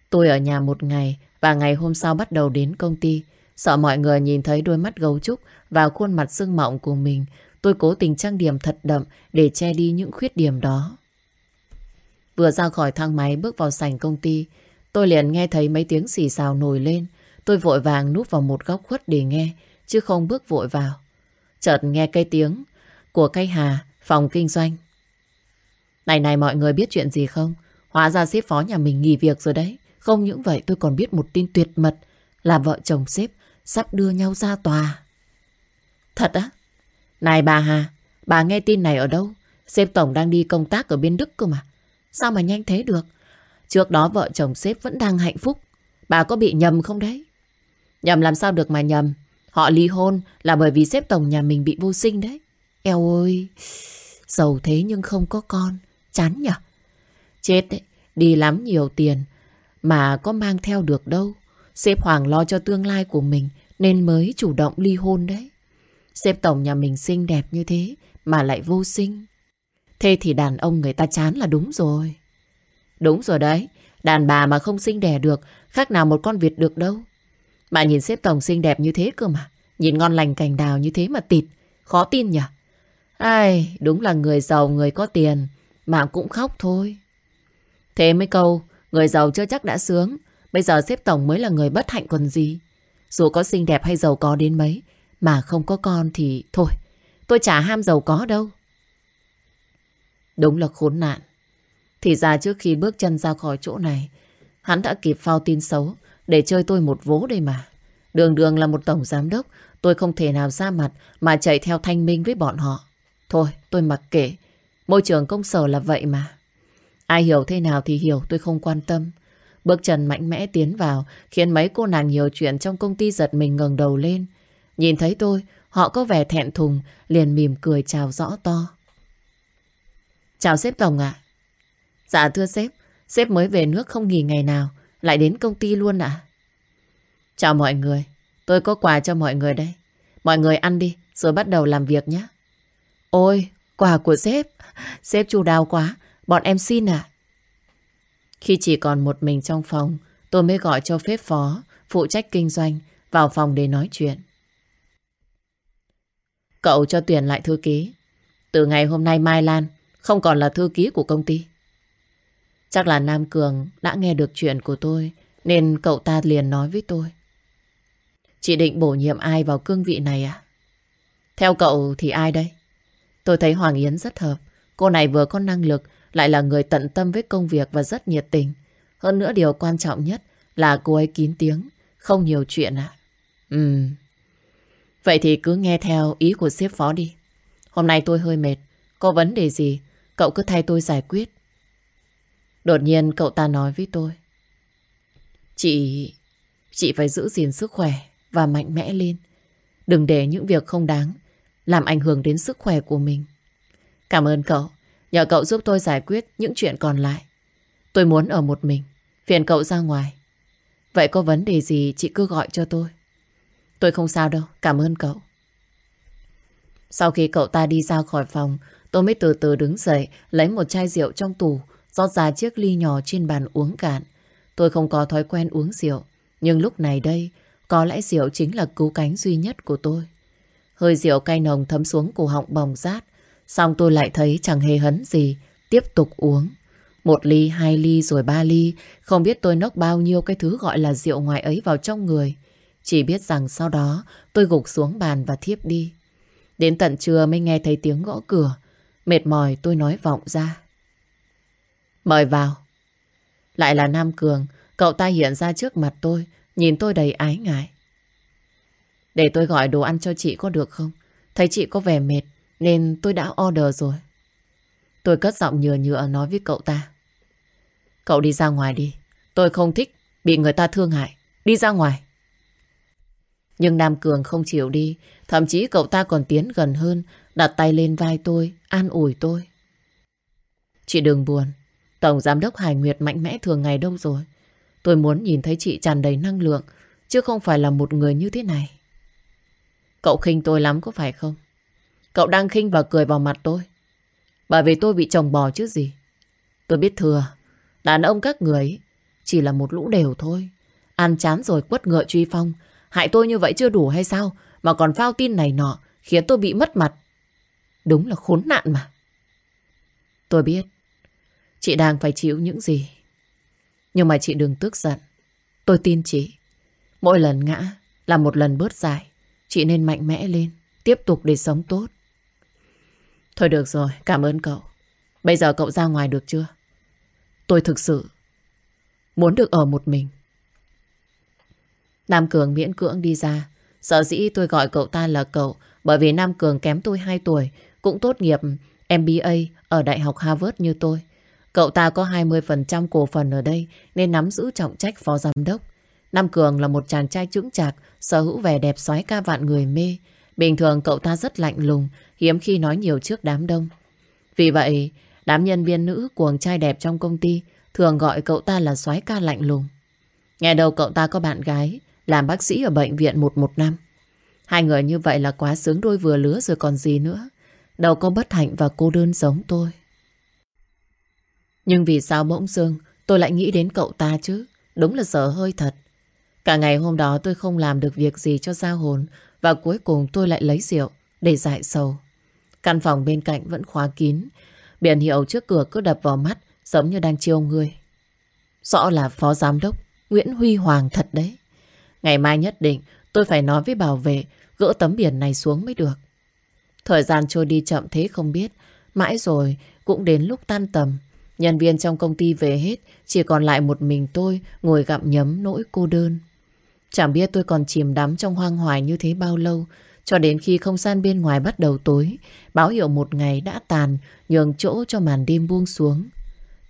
Tôi ở nhà một ngày và ngày hôm sau bắt đầu đến công ty. Sợ mọi người nhìn thấy đôi mắt gấu trúc và khuôn mặt sưng mọng của mình. Tôi cố tình trang điểm thật đậm để che đi những khuyết điểm đó. Vừa ra khỏi thang máy bước vào sảnh công ty, tôi liền nghe thấy mấy tiếng xì xào nổi lên. Tôi vội vàng núp vào một góc khuất để nghe, chứ không bước vội vào. Chợt nghe cây tiếng của cây hà, phòng kinh doanh. Này này mọi người biết chuyện gì không? Hóa ra sếp phó nhà mình nghỉ việc rồi đấy. Không những vậy tôi còn biết một tin tuyệt mật là vợ chồng sếp sắp đưa nhau ra tòa. Thật á? Này bà Hà, bà nghe tin này ở đâu? Sếp tổng đang đi công tác ở bên Đức cơ mà. Sao mà nhanh thế được? Trước đó vợ chồng sếp vẫn đang hạnh phúc. Bà có bị nhầm không đấy? Nhầm làm sao được mà nhầm? Họ ly hôn là bởi vì sếp tổng nhà mình bị vô sinh đấy. Eo ơi, giàu thế nhưng không có con. Chán nhở? Chết đấy, đi lắm nhiều tiền mà có mang theo được đâu. Sếp Hoàng lo cho tương lai của mình nên mới chủ động ly hôn đấy. Sếp tổng nhà mình xinh đẹp như thế mà lại vô sinh. Thế thì đàn ông người ta chán là đúng rồi. Đúng rồi đấy, đàn bà mà không sinh đẻ được khác nào một con vịt được đâu. Bà nhìn xếp tổng xinh đẹp như thế cơ mà. Nhìn ngon lành cành đào như thế mà tịt. Khó tin nhỉ? Ai, đúng là người giàu, người có tiền. Mà cũng khóc thôi. Thế mấy câu, người giàu chưa chắc đã sướng. Bây giờ xếp tổng mới là người bất hạnh còn gì. Dù có xinh đẹp hay giàu có đến mấy, mà không có con thì thôi. Tôi chả ham giàu có đâu. Đúng là khốn nạn. Thì ra trước khi bước chân ra khỏi chỗ này, hắn đã kịp phao tin xấu để chơi tôi một vố đây mà. Đường đường là một tổng giám đốc, tôi không thể nào ra mặt mà chạy theo thanh minh với bọn họ. Thôi, tôi mặc kệ. Môi trường công sở là vậy mà. Ai hiểu thế nào thì hiểu, tôi không quan tâm. Bước chân mạnh mẽ tiến vào khiến mấy cô nàng nhiều chuyện trong công ty giật mình ngẩng đầu lên. Nhìn thấy tôi, họ có vẻ thẹn thùng, liền mỉm cười chào rõ to. Chào sếp tổng ạ. Dạ thưa sếp, sếp mới về nước không nghỉ ngày nào, lại đến công ty luôn ạ. Chào mọi người, tôi có quà cho mọi người đây. Mọi người ăn đi, rồi bắt đầu làm việc nhé. Ôi, quà của sếp, sếp chu đáo quá, bọn em xin ạ. Khi chỉ còn một mình trong phòng, tôi mới gọi cho phép phó, phụ trách kinh doanh, vào phòng để nói chuyện. Cậu cho tuyển lại thư ký. Từ ngày hôm nay Mai Lan không còn là thư ký của công ty. Chắc là Nam Cường đã nghe được chuyện của tôi nên cậu ta liền nói với tôi. Chị định bổ nhiệm ai vào cương vị này à? Theo cậu thì ai đây? Tôi thấy Hoàng Yến rất hợp. Cô này vừa có năng lực lại là người tận tâm với công việc và rất nhiệt tình. Hơn nữa điều quan trọng nhất là cô ấy kín tiếng, không nhiều chuyện à? Ừm. Vậy thì cứ nghe theo ý của sếp phó đi. Hôm nay tôi hơi mệt. Có vấn đề gì, cậu cứ thay tôi giải quyết. Đột nhiên cậu ta nói với tôi. Chị... Chị phải giữ gìn sức khỏe và mạnh mẽ lên. Đừng để những việc không đáng làm ảnh hưởng đến sức khỏe của mình. Cảm ơn cậu. Nhờ cậu giúp tôi giải quyết những chuyện còn lại. Tôi muốn ở một mình. Phiền cậu ra ngoài. Vậy có vấn đề gì chị cứ gọi cho tôi. Tôi không sao đâu. Cảm ơn cậu. Sau khi cậu ta đi ra khỏi phòng, tôi mới từ từ đứng dậy, lấy một chai rượu trong tủ, rót ra chiếc ly nhỏ trên bàn uống cạn. Tôi không có thói quen uống rượu, nhưng lúc này đây, có lẽ rượu chính là cứu cánh duy nhất của tôi. Hơi rượu cay nồng thấm xuống cổ họng bồng rát, xong tôi lại thấy chẳng hề hấn gì, tiếp tục uống. Một ly, hai ly rồi ba ly, không biết tôi nốc bao nhiêu cái thứ gọi là rượu ngoài ấy vào trong người. Chỉ biết rằng sau đó tôi gục xuống bàn và thiếp đi. Đến tận trưa mới nghe thấy tiếng gõ cửa. Mệt mỏi tôi nói vọng ra. Mời vào. Lại là Nam Cường, cậu ta hiện ra trước mặt tôi, nhìn tôi đầy ái ngại. Để tôi gọi đồ ăn cho chị có được không? Thấy chị có vẻ mệt, nên tôi đã order rồi. Tôi cất giọng nhừa nhựa nói với cậu ta. Cậu đi ra ngoài đi, Tôi không thích bị người ta thương hại. Đi ra ngoài. Nhưng Nam Cường không chịu đi. Thậm chí cậu ta còn tiến gần hơn, đặt tay lên vai tôi, an ủi tôi. Chị đừng buồn. Tổng Giám đốc Hải Nguyệt mạnh mẽ thường ngày đâu rồi. Tôi muốn nhìn thấy chị tràn đầy năng lượng, chứ không phải là một người như thế này. Cậu khinh tôi lắm có phải không? Cậu đang khinh và cười vào mặt tôi. Bởi vì tôi bị chồng bò chứ gì. Tôi biết thừa, đàn ông các người chỉ là một lũ đều thôi. Ăn chán rồi quất ngựa truy phong. Hại tôi như vậy chưa đủ hay sao? Mà còn phao tin này nọ, khiến tôi bị mất mặt. Đúng là khốn nạn mà. Tôi biết, chị đang phải chịu những gì. Nhưng mà chị đừng tức giận. Tôi tin chị. Mỗi lần ngã là một lần bớt dài. Chị nên mạnh mẽ lên, tiếp tục để sống tốt. Thôi được rồi, cảm ơn cậu. Bây giờ cậu ra ngoài được chưa? Tôi thực sự muốn được ở một mình. Nam Cường miễn cưỡng đi ra. Sợ dĩ tôi gọi cậu ta là cậu bởi vì Nam Cường kém tôi 2 tuổi, cũng tốt nghiệp MBA ở Đại học Harvard như tôi. Cậu ta có 20% cổ phần ở đây nên nắm giữ trọng trách phó giám đốc. Nam Cường là một chàng trai chững chạc, sở hữu vẻ đẹp xoái ca vạn người mê. Bình thường cậu ta rất lạnh lùng, hiếm khi nói nhiều trước đám đông. Vì vậy, đám nhân viên nữ cuồng trai đẹp trong công ty thường gọi cậu ta là xoái ca lạnh lùng. Nghe đầu cậu ta có bạn gái, làm bác sĩ ở bệnh viện 115. Hai người như vậy là quá sướng đôi vừa lứa rồi còn gì nữa. Đâu có bất hạnh và cô đơn giống tôi. Nhưng vì sao bỗng dưng tôi lại nghĩ đến cậu ta chứ? Đúng là sợ hơi thật. Cả ngày hôm đó tôi không làm được việc gì cho giao hồn và cuối cùng tôi lại lấy rượu để giải sầu. Căn phòng bên cạnh vẫn khóa kín. Biển hiệu trước cửa cứ đập vào mắt giống như đang chiêu người. Rõ là phó giám đốc Nguyễn Huy Hoàng thật đấy. Ngày mai nhất định tôi phải nói với bảo vệ gỡ tấm biển này xuống mới được. Thời gian trôi đi chậm thế không biết. Mãi rồi cũng đến lúc tan tầm. Nhân viên trong công ty về hết, chỉ còn lại một mình tôi ngồi gặm nhấm nỗi cô đơn. Chẳng biết tôi còn chìm đắm trong hoang hoài như thế bao lâu, cho đến khi không gian bên ngoài bắt đầu tối, báo hiệu một ngày đã tàn, nhường chỗ cho màn đêm buông xuống.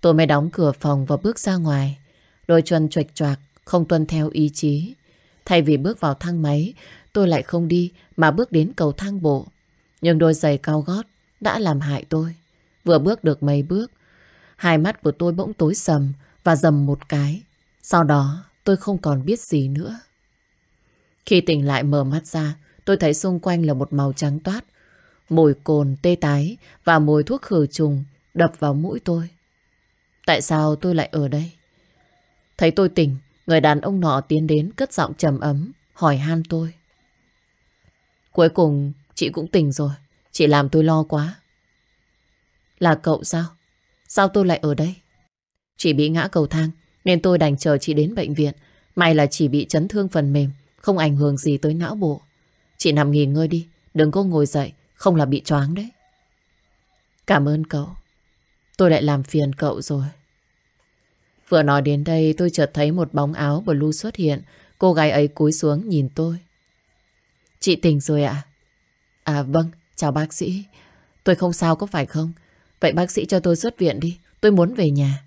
Tôi mới đóng cửa phòng và bước ra ngoài. Đôi chân chuệch choạc, không tuân theo ý chí. Thay vì bước vào thang máy, tôi lại không đi mà bước đến cầu thang bộ. Nhưng đôi giày cao gót đã làm hại tôi. Vừa bước được mấy bước, hai mắt của tôi bỗng tối sầm và dầm một cái. Sau đó tôi không còn biết gì nữa. Khi tỉnh lại mở mắt ra, tôi thấy xung quanh là một màu trắng toát. Mùi cồn, tê tái và mùi thuốc khử trùng đập vào mũi tôi. Tại sao tôi lại ở đây? Thấy tôi tỉnh, người đàn ông nọ tiến đến cất giọng trầm ấm, hỏi han tôi. Cuối cùng chị cũng tỉnh rồi, chị làm tôi lo quá. Là cậu sao? Sao tôi lại ở đây? Chị bị ngã cầu thang, nên tôi đành chờ chị đến bệnh viện. May là chỉ bị chấn thương phần mềm, không ảnh hưởng gì tới não bộ. Chị nằm nghỉ ngơi đi, đừng có ngồi dậy, không là bị choáng đấy. Cảm ơn cậu. Tôi lại làm phiền cậu rồi. Vừa nói đến đây tôi chợt thấy một bóng áo blue xuất hiện. Cô gái ấy cúi xuống nhìn tôi. Chị tỉnh rồi ạ? À? vâng, chào bác sĩ. Tôi không sao có phải không? Vậy bác sĩ cho tôi xuất viện đi. Tôi muốn về nhà.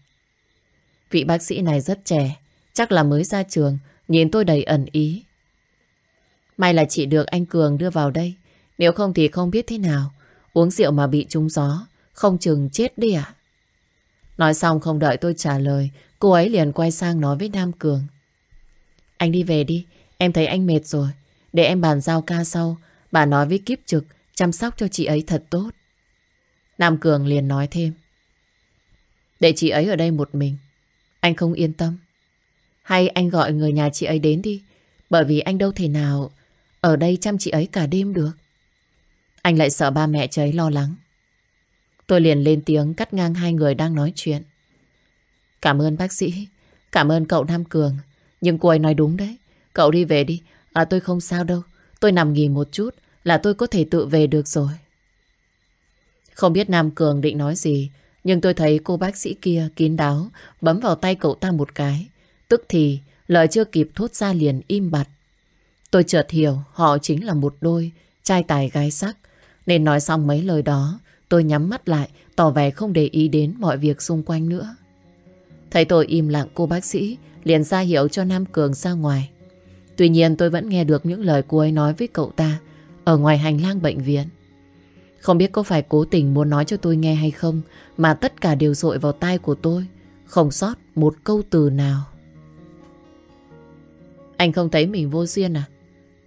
Vị bác sĩ này rất trẻ. Chắc là mới ra trường. Nhìn tôi đầy ẩn ý. May là chị được anh Cường đưa vào đây. Nếu không thì không biết thế nào. Uống rượu mà bị trúng gió. Không chừng chết đi à? Nói xong không đợi tôi trả lời. Cô ấy liền quay sang nói với Nam Cường. Anh đi về đi. Em thấy anh mệt rồi. Để em bàn giao ca sau. Bà nói với kiếp trực. Chăm sóc cho chị ấy thật tốt. Nam Cường liền nói thêm. Để chị ấy ở đây một mình. Anh không yên tâm. Hay anh gọi người nhà chị ấy đến đi. Bởi vì anh đâu thể nào ở đây chăm chị ấy cả đêm được. Anh lại sợ ba mẹ chị ấy lo lắng. Tôi liền lên tiếng cắt ngang hai người đang nói chuyện. Cảm ơn bác sĩ. Cảm ơn cậu Nam Cường. Nhưng cô ấy nói đúng đấy. Cậu đi về đi. À tôi không sao đâu. Tôi nằm nghỉ một chút là tôi có thể tự về được rồi. Không biết Nam Cường định nói gì, nhưng tôi thấy cô bác sĩ kia kín đáo bấm vào tay cậu ta một cái. Tức thì lời chưa kịp thốt ra liền im bặt. Tôi chợt hiểu họ chính là một đôi trai tài gái sắc. Nên nói xong mấy lời đó, tôi nhắm mắt lại, tỏ vẻ không để ý đến mọi việc xung quanh nữa. Thấy tôi im lặng cô bác sĩ liền ra hiệu cho Nam Cường ra ngoài. Tuy nhiên tôi vẫn nghe được những lời cô ấy nói với cậu ta ở ngoài hành lang bệnh viện. Không biết có phải cố tình muốn nói cho tôi nghe hay không mà tất cả đều dội vào tai của tôi, không sót một câu từ nào. Anh không thấy mình vô duyên à?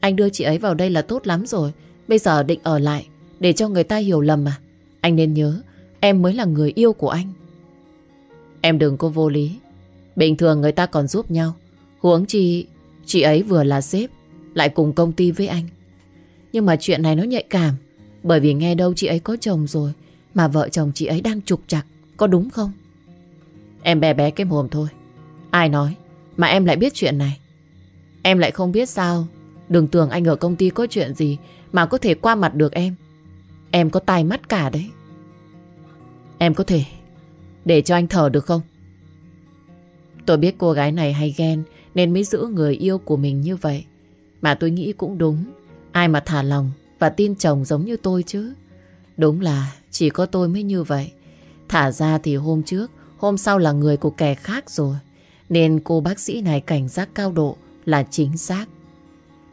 Anh đưa chị ấy vào đây là tốt lắm rồi. Bây giờ định ở lại để cho người ta hiểu lầm à? Anh nên nhớ em mới là người yêu của anh. Em đừng có vô lý. Bình thường người ta còn giúp nhau. Huống chi chị ấy vừa là sếp lại cùng công ty với anh. Nhưng mà chuyện này nó nhạy cảm bởi vì nghe đâu chị ấy có chồng rồi, mà vợ chồng chị ấy đang trục chặt. Có đúng không? Em bé bé cái mồm thôi. Ai nói mà em lại biết chuyện này? Em lại không biết sao Đừng tưởng anh ở công ty có chuyện gì Mà có thể qua mặt được em Em có tai mắt cả đấy Em có thể Để cho anh thở được không Tôi biết cô gái này hay ghen Nên mới giữ người yêu của mình như vậy Mà tôi nghĩ cũng đúng Ai mà thả lòng và tin chồng giống như tôi chứ Đúng là chỉ có tôi mới như vậy Thả ra thì hôm trước Hôm sau là người của kẻ khác rồi Nên cô bác sĩ này cảnh giác cao độ là chính xác.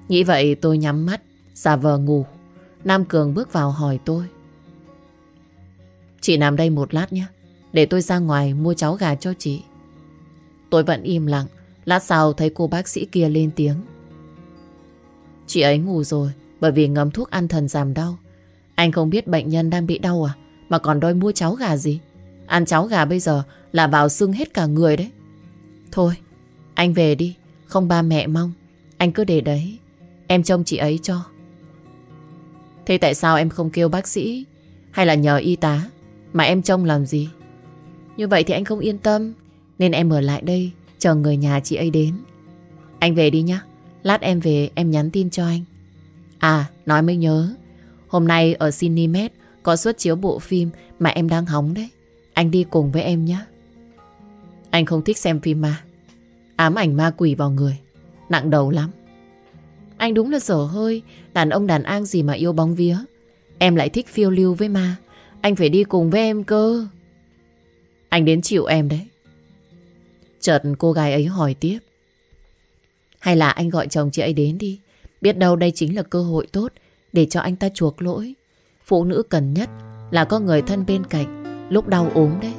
Nghĩ vậy tôi nhắm mắt, giả vờ ngủ. Nam Cường bước vào hỏi tôi. Chị nằm đây một lát nhé, để tôi ra ngoài mua cháo gà cho chị. Tôi vẫn im lặng, lát sau thấy cô bác sĩ kia lên tiếng. Chị ấy ngủ rồi, bởi vì ngấm thuốc ăn thần giảm đau. Anh không biết bệnh nhân đang bị đau à, mà còn đòi mua cháo gà gì. Ăn cháo gà bây giờ là vào sưng hết cả người đấy. Thôi, anh về đi, không ba mẹ mong Anh cứ để đấy Em trông chị ấy cho Thế tại sao em không kêu bác sĩ Hay là nhờ y tá Mà em trông làm gì Như vậy thì anh không yên tâm Nên em ở lại đây chờ người nhà chị ấy đến Anh về đi nhá Lát em về em nhắn tin cho anh À nói mới nhớ. Hôm nay ở Cinemet Có suất chiếu bộ phim mà em đang hóng đấy. Anh đi cùng với em nhé. Anh không thích xem phim mà Ám ảnh ma quỷ vào người. Nặng đầu lắm. Anh đúng là dở hơi. Đàn ông đàn an gì mà yêu bóng vía. Em lại thích phiêu lưu với ma. Anh phải đi cùng với em cơ. Anh đến chịu em đấy. Chợt cô gái ấy hỏi tiếp. Hay là anh gọi chồng chị ấy đến đi. Biết đâu đây chính là cơ hội tốt Để cho anh ta chuộc lỗi Phụ nữ cần nhất là có người thân bên cạnh Lúc đau ốm đấy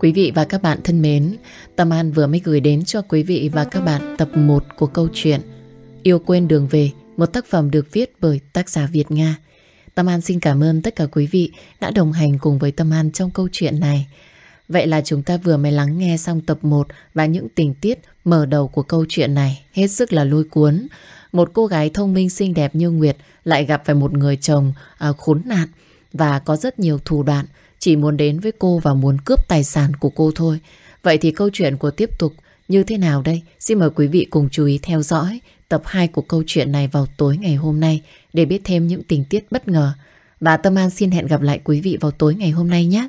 Quý vị và các bạn thân mến, Tâm An vừa mới gửi đến cho quý vị và các bạn tập 1 của câu chuyện Yêu quên đường về, một tác phẩm được viết bởi tác giả Việt Nga. Tâm An xin cảm ơn tất cả quý vị đã đồng hành cùng với Tâm An trong câu chuyện này. Vậy là chúng ta vừa mới lắng nghe xong tập 1 và những tình tiết mở đầu của câu chuyện này hết sức là lôi cuốn. Một cô gái thông minh xinh đẹp như Nguyệt lại gặp phải một người chồng à, khốn nạn và có rất nhiều thủ đoạn chỉ muốn đến với cô và muốn cướp tài sản của cô thôi. Vậy thì câu chuyện của tiếp tục như thế nào đây? Xin mời quý vị cùng chú ý theo dõi tập 2 của câu chuyện này vào tối ngày hôm nay để biết thêm những tình tiết bất ngờ. Và Tâm An xin hẹn gặp lại quý vị vào tối ngày hôm nay nhé.